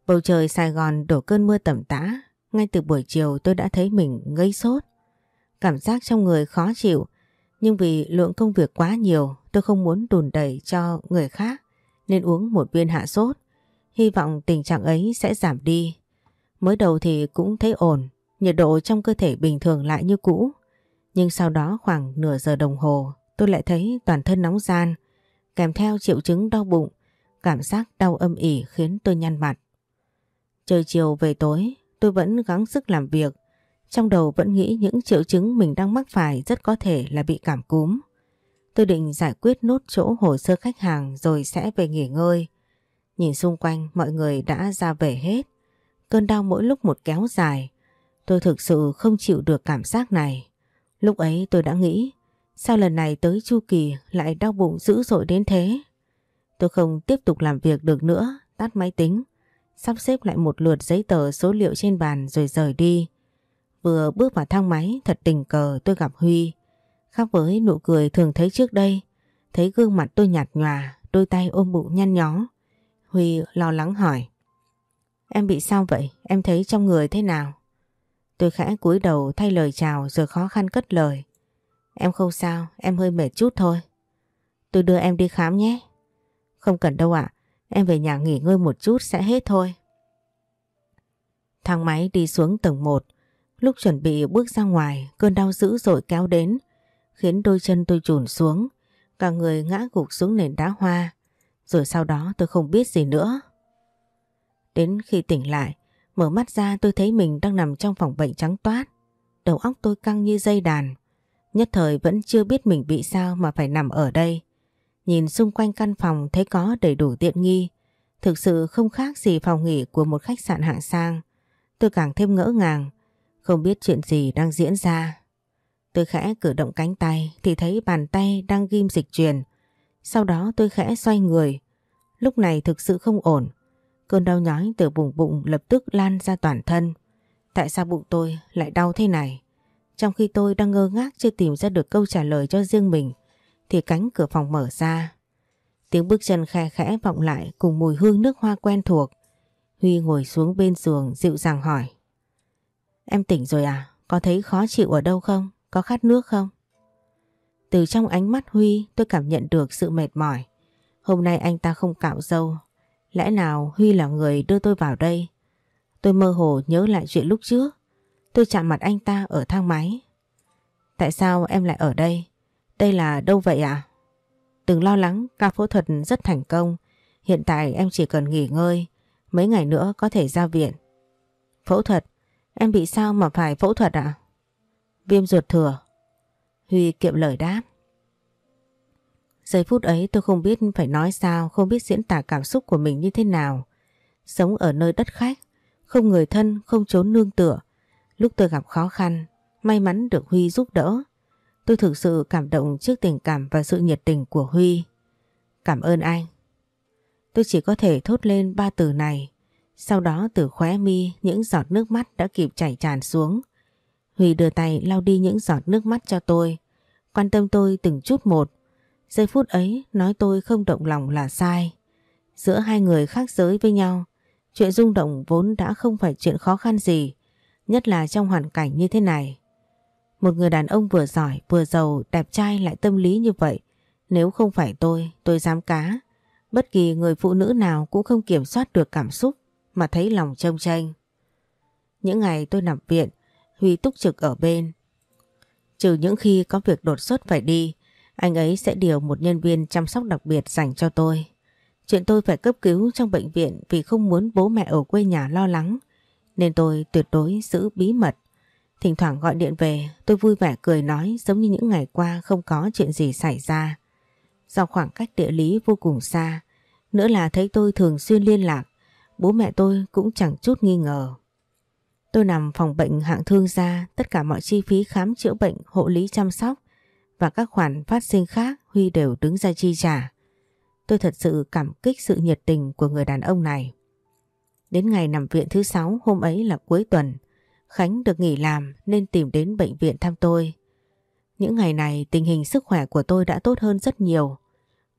bầu trời Sài Gòn đổ cơn mưa tầm tã. Ngay từ buổi chiều tôi đã thấy mình ngây sốt. Cảm giác trong người khó chịu, nhưng vì lượng công việc quá nhiều tôi không muốn đùn đẩy cho người khác nên uống một viên hạ sốt. Hy vọng tình trạng ấy sẽ giảm đi. Mới đầu thì cũng thấy ổn, nhiệt độ trong cơ thể bình thường lại như cũ. Nhưng sau đó khoảng nửa giờ đồng hồ tôi lại thấy toàn thân nóng gian, kèm theo triệu chứng đau bụng, cảm giác đau âm ỉ khiến tôi nhăn mặt. Trời chiều về tối, tôi vẫn gắng sức làm việc, trong đầu vẫn nghĩ những triệu chứng mình đang mắc phải rất có thể là bị cảm cúm. Tôi định giải quyết nốt chỗ hồ sơ khách hàng rồi sẽ về nghỉ ngơi. Nhìn xung quanh mọi người đã ra về hết. Cơn đau mỗi lúc một kéo dài. Tôi thực sự không chịu được cảm giác này. Lúc ấy tôi đã nghĩ sao lần này tới Chu Kỳ lại đau bụng dữ dội đến thế. Tôi không tiếp tục làm việc được nữa, tắt máy tính, sắp xếp lại một lượt giấy tờ số liệu trên bàn rồi rời đi. Vừa bước vào thang máy thật tình cờ tôi gặp Huy. Khác với nụ cười thường thấy trước đây, thấy gương mặt tôi nhạt nhòa, đôi tay ôm bụng nhăn nhó. Huy lo lắng hỏi. Em bị sao vậy? Em thấy trong người thế nào? Tôi khẽ cúi đầu thay lời chào rồi khó khăn cất lời. Em không sao, em hơi mệt chút thôi. Tôi đưa em đi khám nhé. Không cần đâu ạ, em về nhà nghỉ ngơi một chút sẽ hết thôi. Thang máy đi xuống tầng 1. Lúc chuẩn bị bước ra ngoài, cơn đau dữ dội kéo đến, khiến đôi chân tôi trùn xuống, cả người ngã gục xuống nền đá hoa. Rồi sau đó tôi không biết gì nữa. Đến khi tỉnh lại, mở mắt ra tôi thấy mình đang nằm trong phòng bệnh trắng toát. Đầu óc tôi căng như dây đàn. Nhất thời vẫn chưa biết mình bị sao mà phải nằm ở đây. Nhìn xung quanh căn phòng thấy có đầy đủ tiện nghi. Thực sự không khác gì phòng nghỉ của một khách sạn hạng sang. Tôi càng thêm ngỡ ngàng. Không biết chuyện gì đang diễn ra. Tôi khẽ cử động cánh tay thì thấy bàn tay đang ghim dịch truyền. Sau đó tôi khẽ xoay người. Lúc này thực sự không ổn. Cơn đau nhói từ bụng bụng lập tức lan ra toàn thân. Tại sao bụng tôi lại đau thế này? Trong khi tôi đang ngơ ngác chưa tìm ra được câu trả lời cho riêng mình, thì cánh cửa phòng mở ra. Tiếng bước chân khe khẽ vọng lại cùng mùi hương nước hoa quen thuộc. Huy ngồi xuống bên giường, dịu dàng hỏi. Em tỉnh rồi à? Có thấy khó chịu ở đâu không? Có khát nước không? Từ trong ánh mắt Huy, tôi cảm nhận được sự mệt mỏi. Hôm nay anh ta không cạo dâu. Lẽ nào Huy là người đưa tôi vào đây? Tôi mơ hồ nhớ lại chuyện lúc trước. Tôi chạm mặt anh ta ở thang máy. Tại sao em lại ở đây? Đây là đâu vậy ạ? À? Đừng lo lắng, ca phẫu thuật rất thành công. Hiện tại em chỉ cần nghỉ ngơi. Mấy ngày nữa có thể ra viện. Phẫu thuật? Em bị sao mà phải phẫu thuật ạ? Viêm ruột thừa. Huy kiệm lời đáp. Giây phút ấy tôi không biết phải nói sao, không biết diễn tả cảm xúc của mình như thế nào. Sống ở nơi đất khách, không người thân, không trốn nương tựa. Lúc tôi gặp khó khăn, may mắn được Huy giúp đỡ. Tôi thực sự cảm động trước tình cảm và sự nhiệt tình của Huy. Cảm ơn anh. Tôi chỉ có thể thốt lên ba từ này. Sau đó từ khóe mi những giọt nước mắt đã kịp chảy tràn xuống. Huy đưa tay lau đi những giọt nước mắt cho tôi. Quan tâm tôi từng chút một. Giây phút ấy nói tôi không động lòng là sai. Giữa hai người khác giới với nhau, chuyện rung động vốn đã không phải chuyện khó khăn gì, nhất là trong hoàn cảnh như thế này. Một người đàn ông vừa giỏi, vừa giàu, đẹp trai lại tâm lý như vậy. Nếu không phải tôi, tôi dám cá. Bất kỳ người phụ nữ nào cũng không kiểm soát được cảm xúc mà thấy lòng trông tranh. Những ngày tôi nằm viện, Huy túc trực ở bên. Trừ những khi có việc đột xuất phải đi, anh ấy sẽ điều một nhân viên chăm sóc đặc biệt dành cho tôi. Chuyện tôi phải cấp cứu trong bệnh viện vì không muốn bố mẹ ở quê nhà lo lắng, nên tôi tuyệt đối giữ bí mật. Thỉnh thoảng gọi điện về, tôi vui vẻ cười nói giống như những ngày qua không có chuyện gì xảy ra. Do khoảng cách địa lý vô cùng xa, nữa là thấy tôi thường xuyên liên lạc, bố mẹ tôi cũng chẳng chút nghi ngờ. Tôi nằm phòng bệnh hạng thương gia, tất cả mọi chi phí khám chữa bệnh, hộ lý chăm sóc và các khoản phát sinh khác Huy đều đứng ra chi trả. Tôi thật sự cảm kích sự nhiệt tình của người đàn ông này. Đến ngày nằm viện thứ sáu hôm ấy là cuối tuần, Khánh được nghỉ làm nên tìm đến bệnh viện thăm tôi. Những ngày này tình hình sức khỏe của tôi đã tốt hơn rất nhiều.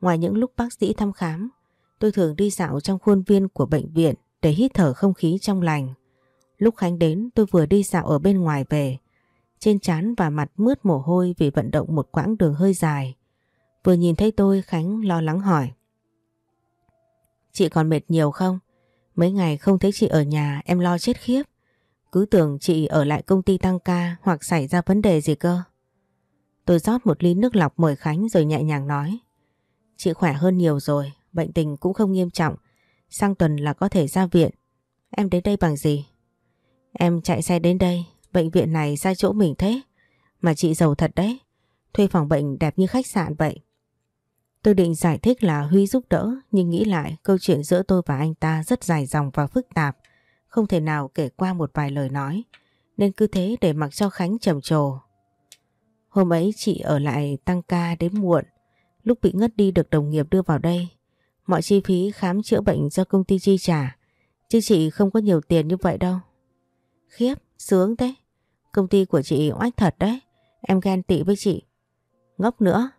Ngoài những lúc bác sĩ thăm khám, tôi thường đi dạo trong khuôn viên của bệnh viện để hít thở không khí trong lành. Lúc Khánh đến tôi vừa đi dạo ở bên ngoài về. Trên trán và mặt mướt mồ hôi vì vận động một quãng đường hơi dài. Vừa nhìn thấy tôi Khánh lo lắng hỏi. Chị còn mệt nhiều không? Mấy ngày không thấy chị ở nhà em lo chết khiếp. Cứ tưởng chị ở lại công ty tăng ca hoặc xảy ra vấn đề gì cơ. Tôi rót một ly nước lọc mời Khánh rồi nhẹ nhàng nói. Chị khỏe hơn nhiều rồi, bệnh tình cũng không nghiêm trọng. Sang tuần là có thể ra viện. Em đến đây bằng gì? Em chạy xe đến đây, bệnh viện này ra chỗ mình thế. Mà chị giàu thật đấy, thuê phòng bệnh đẹp như khách sạn vậy. Tôi định giải thích là Huy giúp đỡ nhưng nghĩ lại câu chuyện giữa tôi và anh ta rất dài dòng và phức tạp. Không thể nào kể qua một vài lời nói nên cứ thế để mặc cho Khánh trầm trồ. Hôm ấy chị ở lại tăng ca đến muộn. Lúc bị ngất đi được đồng nghiệp đưa vào đây. Mọi chi phí khám chữa bệnh do công ty chi trả. Chứ chị không có nhiều tiền như vậy đâu. Khiếp, sướng thế. Công ty của chị oách thật đấy. Em ghen tị với chị. Ngốc nữa.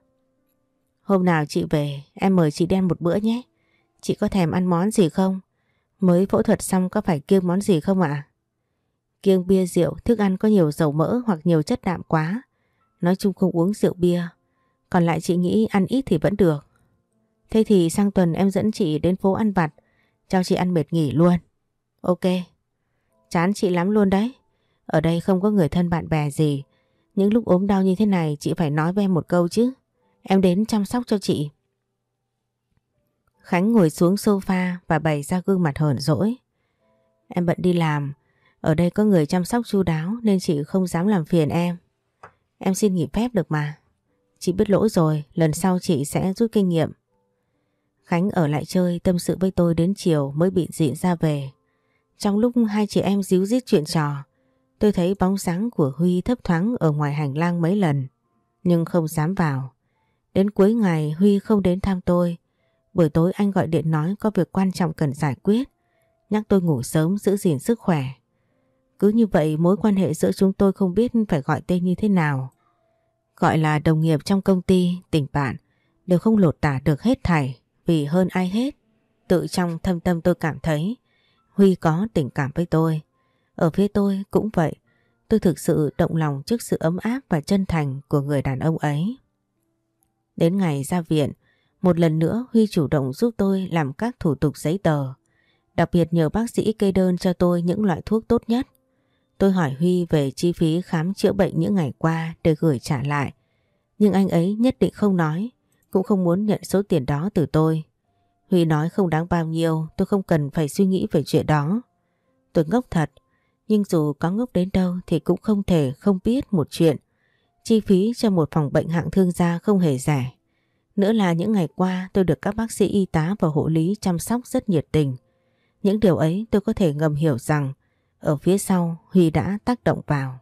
Hôm nào chị về, em mời chị đen một bữa nhé. Chị có thèm ăn món gì không? Mới phẫu thuật xong có phải kiêng món gì không ạ? Kiêng bia rượu, thức ăn có nhiều dầu mỡ hoặc nhiều chất đạm quá. Nói chung không uống rượu bia. Còn lại chị nghĩ ăn ít thì vẫn được. Thế thì sang tuần em dẫn chị đến phố ăn vặt. Cho chị ăn mệt nghỉ luôn. Ok. Chán chị lắm luôn đấy. Ở đây không có người thân bạn bè gì. Những lúc ốm đau như thế này chị phải nói với em một câu chứ. Em đến chăm sóc cho chị. Khánh ngồi xuống sofa và bày ra gương mặt hờn rỗi. Em bận đi làm. Ở đây có người chăm sóc chu đáo nên chị không dám làm phiền em. Em xin nghỉ phép được mà. Chị biết lỗi rồi, lần sau chị sẽ rút kinh nghiệm. Khánh ở lại chơi tâm sự với tôi đến chiều mới bị dịn ra về. Trong lúc hai chị em díu dít chuyện trò, tôi thấy bóng sáng của Huy thấp thoáng ở ngoài hành lang mấy lần, nhưng không dám vào. Đến cuối ngày Huy không đến thăm tôi. Buổi tối anh gọi điện nói có việc quan trọng cần giải quyết, nhắc tôi ngủ sớm giữ gìn sức khỏe. Cứ như vậy mối quan hệ giữa chúng tôi không biết phải gọi tên như thế nào. Gọi là đồng nghiệp trong công ty, tình bạn, đều không lột tả được hết thảy vì hơn ai hết. Tự trong thâm tâm tôi cảm thấy Huy có tình cảm với tôi. Ở phía tôi cũng vậy. Tôi thực sự động lòng trước sự ấm áp và chân thành của người đàn ông ấy. Đến ngày ra viện, một lần nữa Huy chủ động giúp tôi làm các thủ tục giấy tờ. Đặc biệt nhờ bác sĩ kê đơn cho tôi những loại thuốc tốt nhất. Tôi hỏi Huy về chi phí khám chữa bệnh những ngày qua để gửi trả lại. Nhưng anh ấy nhất định không nói, cũng không muốn nhận số tiền đó từ tôi. Huy nói không đáng bao nhiêu, tôi không cần phải suy nghĩ về chuyện đó. Tôi ngốc thật, nhưng dù có ngốc đến đâu thì cũng không thể không biết một chuyện. Chi phí cho một phòng bệnh hạng thương gia không hề rẻ. Nữa là những ngày qua tôi được các bác sĩ y tá và hộ lý chăm sóc rất nhiệt tình. Những điều ấy tôi có thể ngầm hiểu rằng ở phía sau Huy đã tác động vào.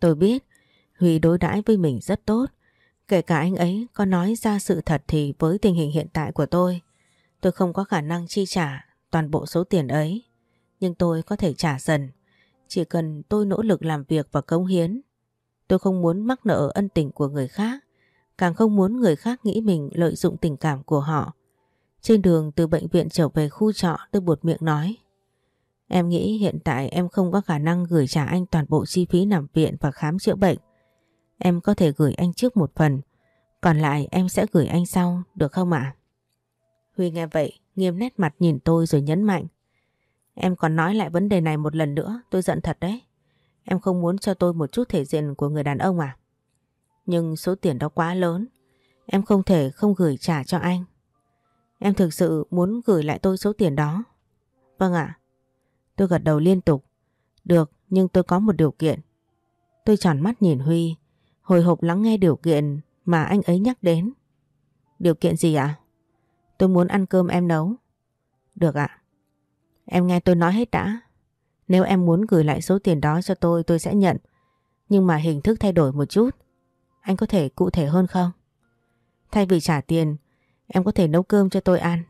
Tôi biết Huy đối đãi với mình rất tốt. Kể cả anh ấy có nói ra sự thật thì với tình hình hiện tại của tôi, tôi không có khả năng chi trả toàn bộ số tiền ấy. Nhưng tôi có thể trả dần. Chỉ cần tôi nỗ lực làm việc và cống hiến. Tôi không muốn mắc nợ ân tình của người khác. Càng không muốn người khác nghĩ mình lợi dụng tình cảm của họ. Trên đường từ bệnh viện trở về khu trọ tôi buột miệng nói. Em nghĩ hiện tại em không có khả năng gửi trả anh toàn bộ chi phí nằm viện và khám chữa bệnh. Em có thể gửi anh trước một phần, còn lại em sẽ gửi anh sau, được không ạ? Huy nghe vậy, nghiêm nét mặt nhìn tôi rồi nhấn mạnh. Em còn nói lại vấn đề này một lần nữa, tôi giận thật đấy. Em không muốn cho tôi một chút thể diện của người đàn ông à? Nhưng số tiền đó quá lớn, em không thể không gửi trả cho anh. Em thực sự muốn gửi lại tôi số tiền đó. Vâng ạ. Tôi gật đầu liên tục. Được, nhưng tôi có một điều kiện. Tôi tròn mắt nhìn Huy, hồi hộp lắng nghe điều kiện mà anh ấy nhắc đến. Điều kiện gì ạ? Tôi muốn ăn cơm em nấu. Được ạ. Em nghe tôi nói hết đã. Nếu em muốn gửi lại số tiền đó cho tôi tôi sẽ nhận. Nhưng mà hình thức thay đổi một chút. Anh có thể cụ thể hơn không? Thay vì trả tiền, em có thể nấu cơm cho tôi ăn.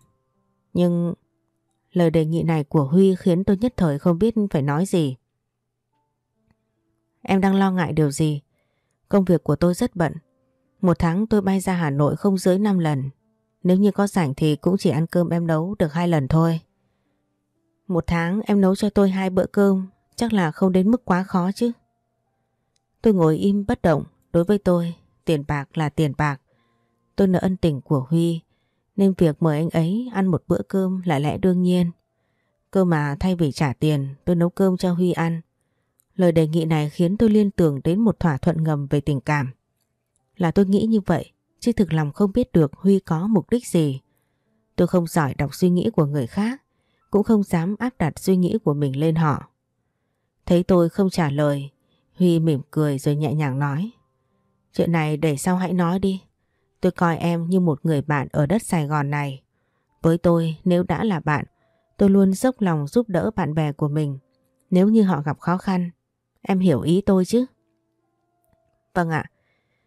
Nhưng lời đề nghị này của Huy khiến tôi nhất thời không biết phải nói gì. Em đang lo ngại điều gì? Công việc của tôi rất bận. Một tháng tôi bay ra Hà Nội không dưới 5 lần. Nếu như có rảnh thì cũng chỉ ăn cơm em nấu được hai lần thôi. Một tháng em nấu cho tôi hai bữa cơm chắc là không đến mức quá khó chứ. Tôi ngồi im bất động. Đối với tôi, tiền bạc là tiền bạc. Tôi nợ ân tình của Huy nên việc mời anh ấy ăn một bữa cơm là lẽ đương nhiên. Cơ mà thay vì trả tiền tôi nấu cơm cho Huy ăn. Lời đề nghị này khiến tôi liên tưởng đến một thỏa thuận ngầm về tình cảm. Là tôi nghĩ như vậy, chứ thực lòng không biết được Huy có mục đích gì. Tôi không giỏi đọc suy nghĩ của người khác, cũng không dám áp đặt suy nghĩ của mình lên họ. Thấy tôi không trả lời, Huy mỉm cười rồi nhẹ nhàng nói. Chuyện này để sau hãy nói đi. Tôi coi em như một người bạn ở đất Sài Gòn này. Với tôi, nếu đã là bạn, tôi luôn dốc lòng giúp đỡ bạn bè của mình. Nếu như họ gặp khó khăn, em hiểu ý tôi chứ? Vâng ạ.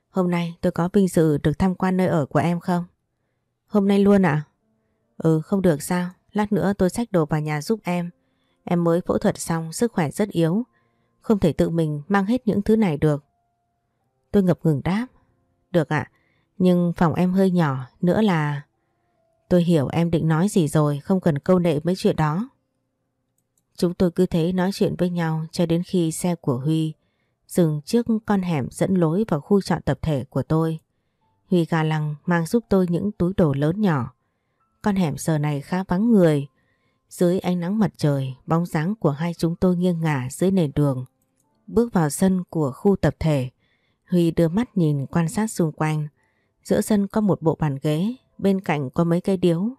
Hôm nay tôi có vinh dự được tham quan nơi ở của em không? Hôm nay luôn ạ? Ừ, không được sao? Lát nữa tôi xách đồ vào nhà giúp em. Em mới phẫu thuật xong, sức khỏe rất yếu. Không thể tự mình mang hết những thứ này được. Tôi ngập ngừng đáp. Được ạ, nhưng phòng em hơi nhỏ, nữa là... Tôi hiểu em định nói gì rồi, không cần câu nệ mấy chuyện đó. Chúng tôi cứ thế nói chuyện với nhau cho đến khi xe của Huy Dừng trước con hẻm dẫn lối vào khu trọ tập thể của tôi. Huy gà lăng mang giúp tôi những túi đồ lớn nhỏ. Con hẻm giờ này khá vắng người. Dưới ánh nắng mặt trời, bóng dáng của hai chúng tôi nghiêng ngả dưới nền đường. Bước vào sân của khu tập thể, Huy đưa mắt nhìn quan sát xung quanh. Giữa sân có một bộ bàn ghế, bên cạnh có mấy cây điếu.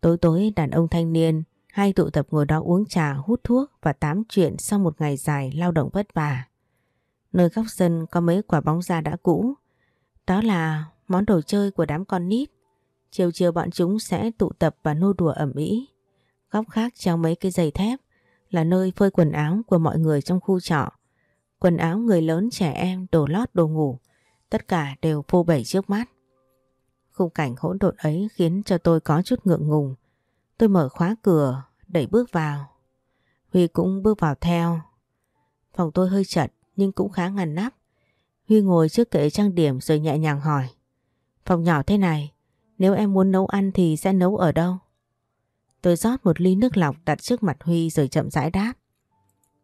Tối tối đàn ông thanh niên hay tụ tập ngồi đó uống trà, hút thuốc và tám chuyện sau một ngày dài lao động vất vả. Nơi góc sân có mấy quả bóng da đã cũ. Đó là món đồ chơi của đám con nít. Chiều chiều bọn chúng sẽ tụ tập và nô đùa ẩm ý. Góc khác treo mấy cái giày thép là nơi phơi quần áo của mọi người trong khu trọ. Quần áo người lớn trẻ em, đồ lót, đồ ngủ, tất cả đều phô bày trước mắt. Khung cảnh hỗn độn ấy khiến cho tôi có chút ngượng ngùng. Tôi mở khóa cửa, đẩy bước vào. Huy cũng bước vào theo. Phòng tôi hơi chật nhưng cũng khá ngăn nắp. Huy ngồi trước kệ trang điểm rồi nhẹ nhàng hỏi. Phòng nhỏ thế này, nếu em muốn nấu ăn thì sẽ nấu ở đâu? Tôi rót một ly nước lọc đặt trước mặt Huy rồi chậm rãi đáp.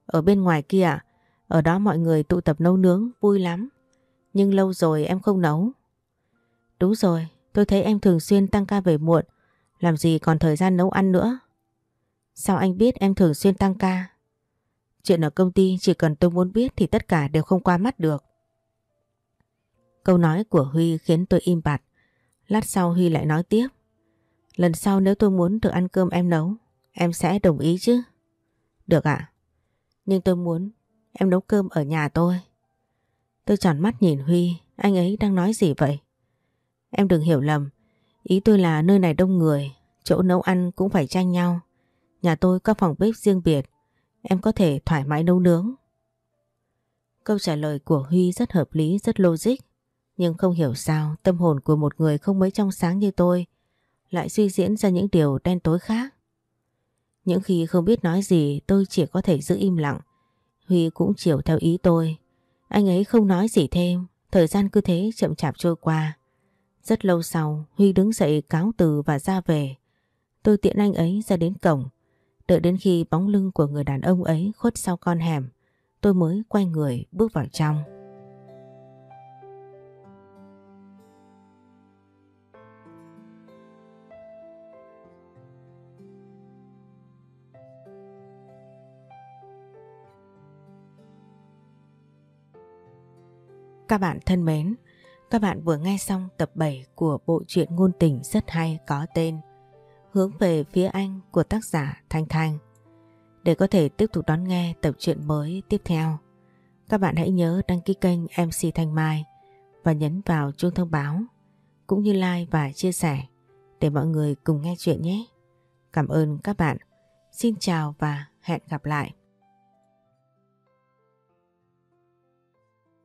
Ở bên ngoài kia, ở đó mọi người tụ tập nấu nướng, vui lắm. Nhưng lâu rồi em không nấu. Đúng rồi, tôi thấy em thường xuyên tăng ca về muộn, làm gì còn thời gian nấu ăn nữa. Sao anh biết em thường xuyên tăng ca? Chuyện ở công ty chỉ cần tôi muốn biết thì tất cả đều không qua mắt được. Câu nói của Huy khiến tôi im bặt. Lát sau Huy lại nói tiếp. Lần sau nếu tôi muốn được ăn cơm em nấu, em sẽ đồng ý chứ? Được ạ. Nhưng tôi muốn em nấu cơm ở nhà tôi. Tôi tròn mắt nhìn Huy, anh ấy đang nói gì vậy? Em đừng hiểu lầm, ý tôi là nơi này đông người, chỗ nấu ăn cũng phải tranh nhau. Nhà tôi có phòng bếp riêng biệt, em có thể thoải mái nấu nướng. Câu trả lời của Huy rất hợp lý, rất logic. Nhưng không hiểu sao tâm hồn của một người không mấy trong sáng như tôi lại suy diễn ra những điều đen tối khác. Những khi không biết nói gì tôi chỉ có thể giữ im lặng. Huy cũng chiều theo ý tôi. Anh ấy không nói gì thêm, thời gian cứ thế chậm chạp trôi qua. Rất lâu sau, Huy đứng dậy cáo từ và ra về. Tôi tiện anh ấy ra đến cổng. Đợi đến khi bóng lưng của người đàn ông ấy khuất sau con hẻm, tôi mới quay người bước vào trong. Các bạn thân mến, các bạn vừa nghe xong tập 7 của bộ truyện ngôn tình rất hay có tên Hướng về phía anh của tác giả Thanh Thanh. Để có thể tiếp tục đón nghe tập truyện mới tiếp theo, các bạn hãy nhớ đăng ký kênh MC Thanh Mai và nhấn vào chuông thông báo cũng như like và chia sẻ để mọi người cùng nghe chuyện nhé. Cảm ơn các bạn. Xin chào và hẹn gặp lại.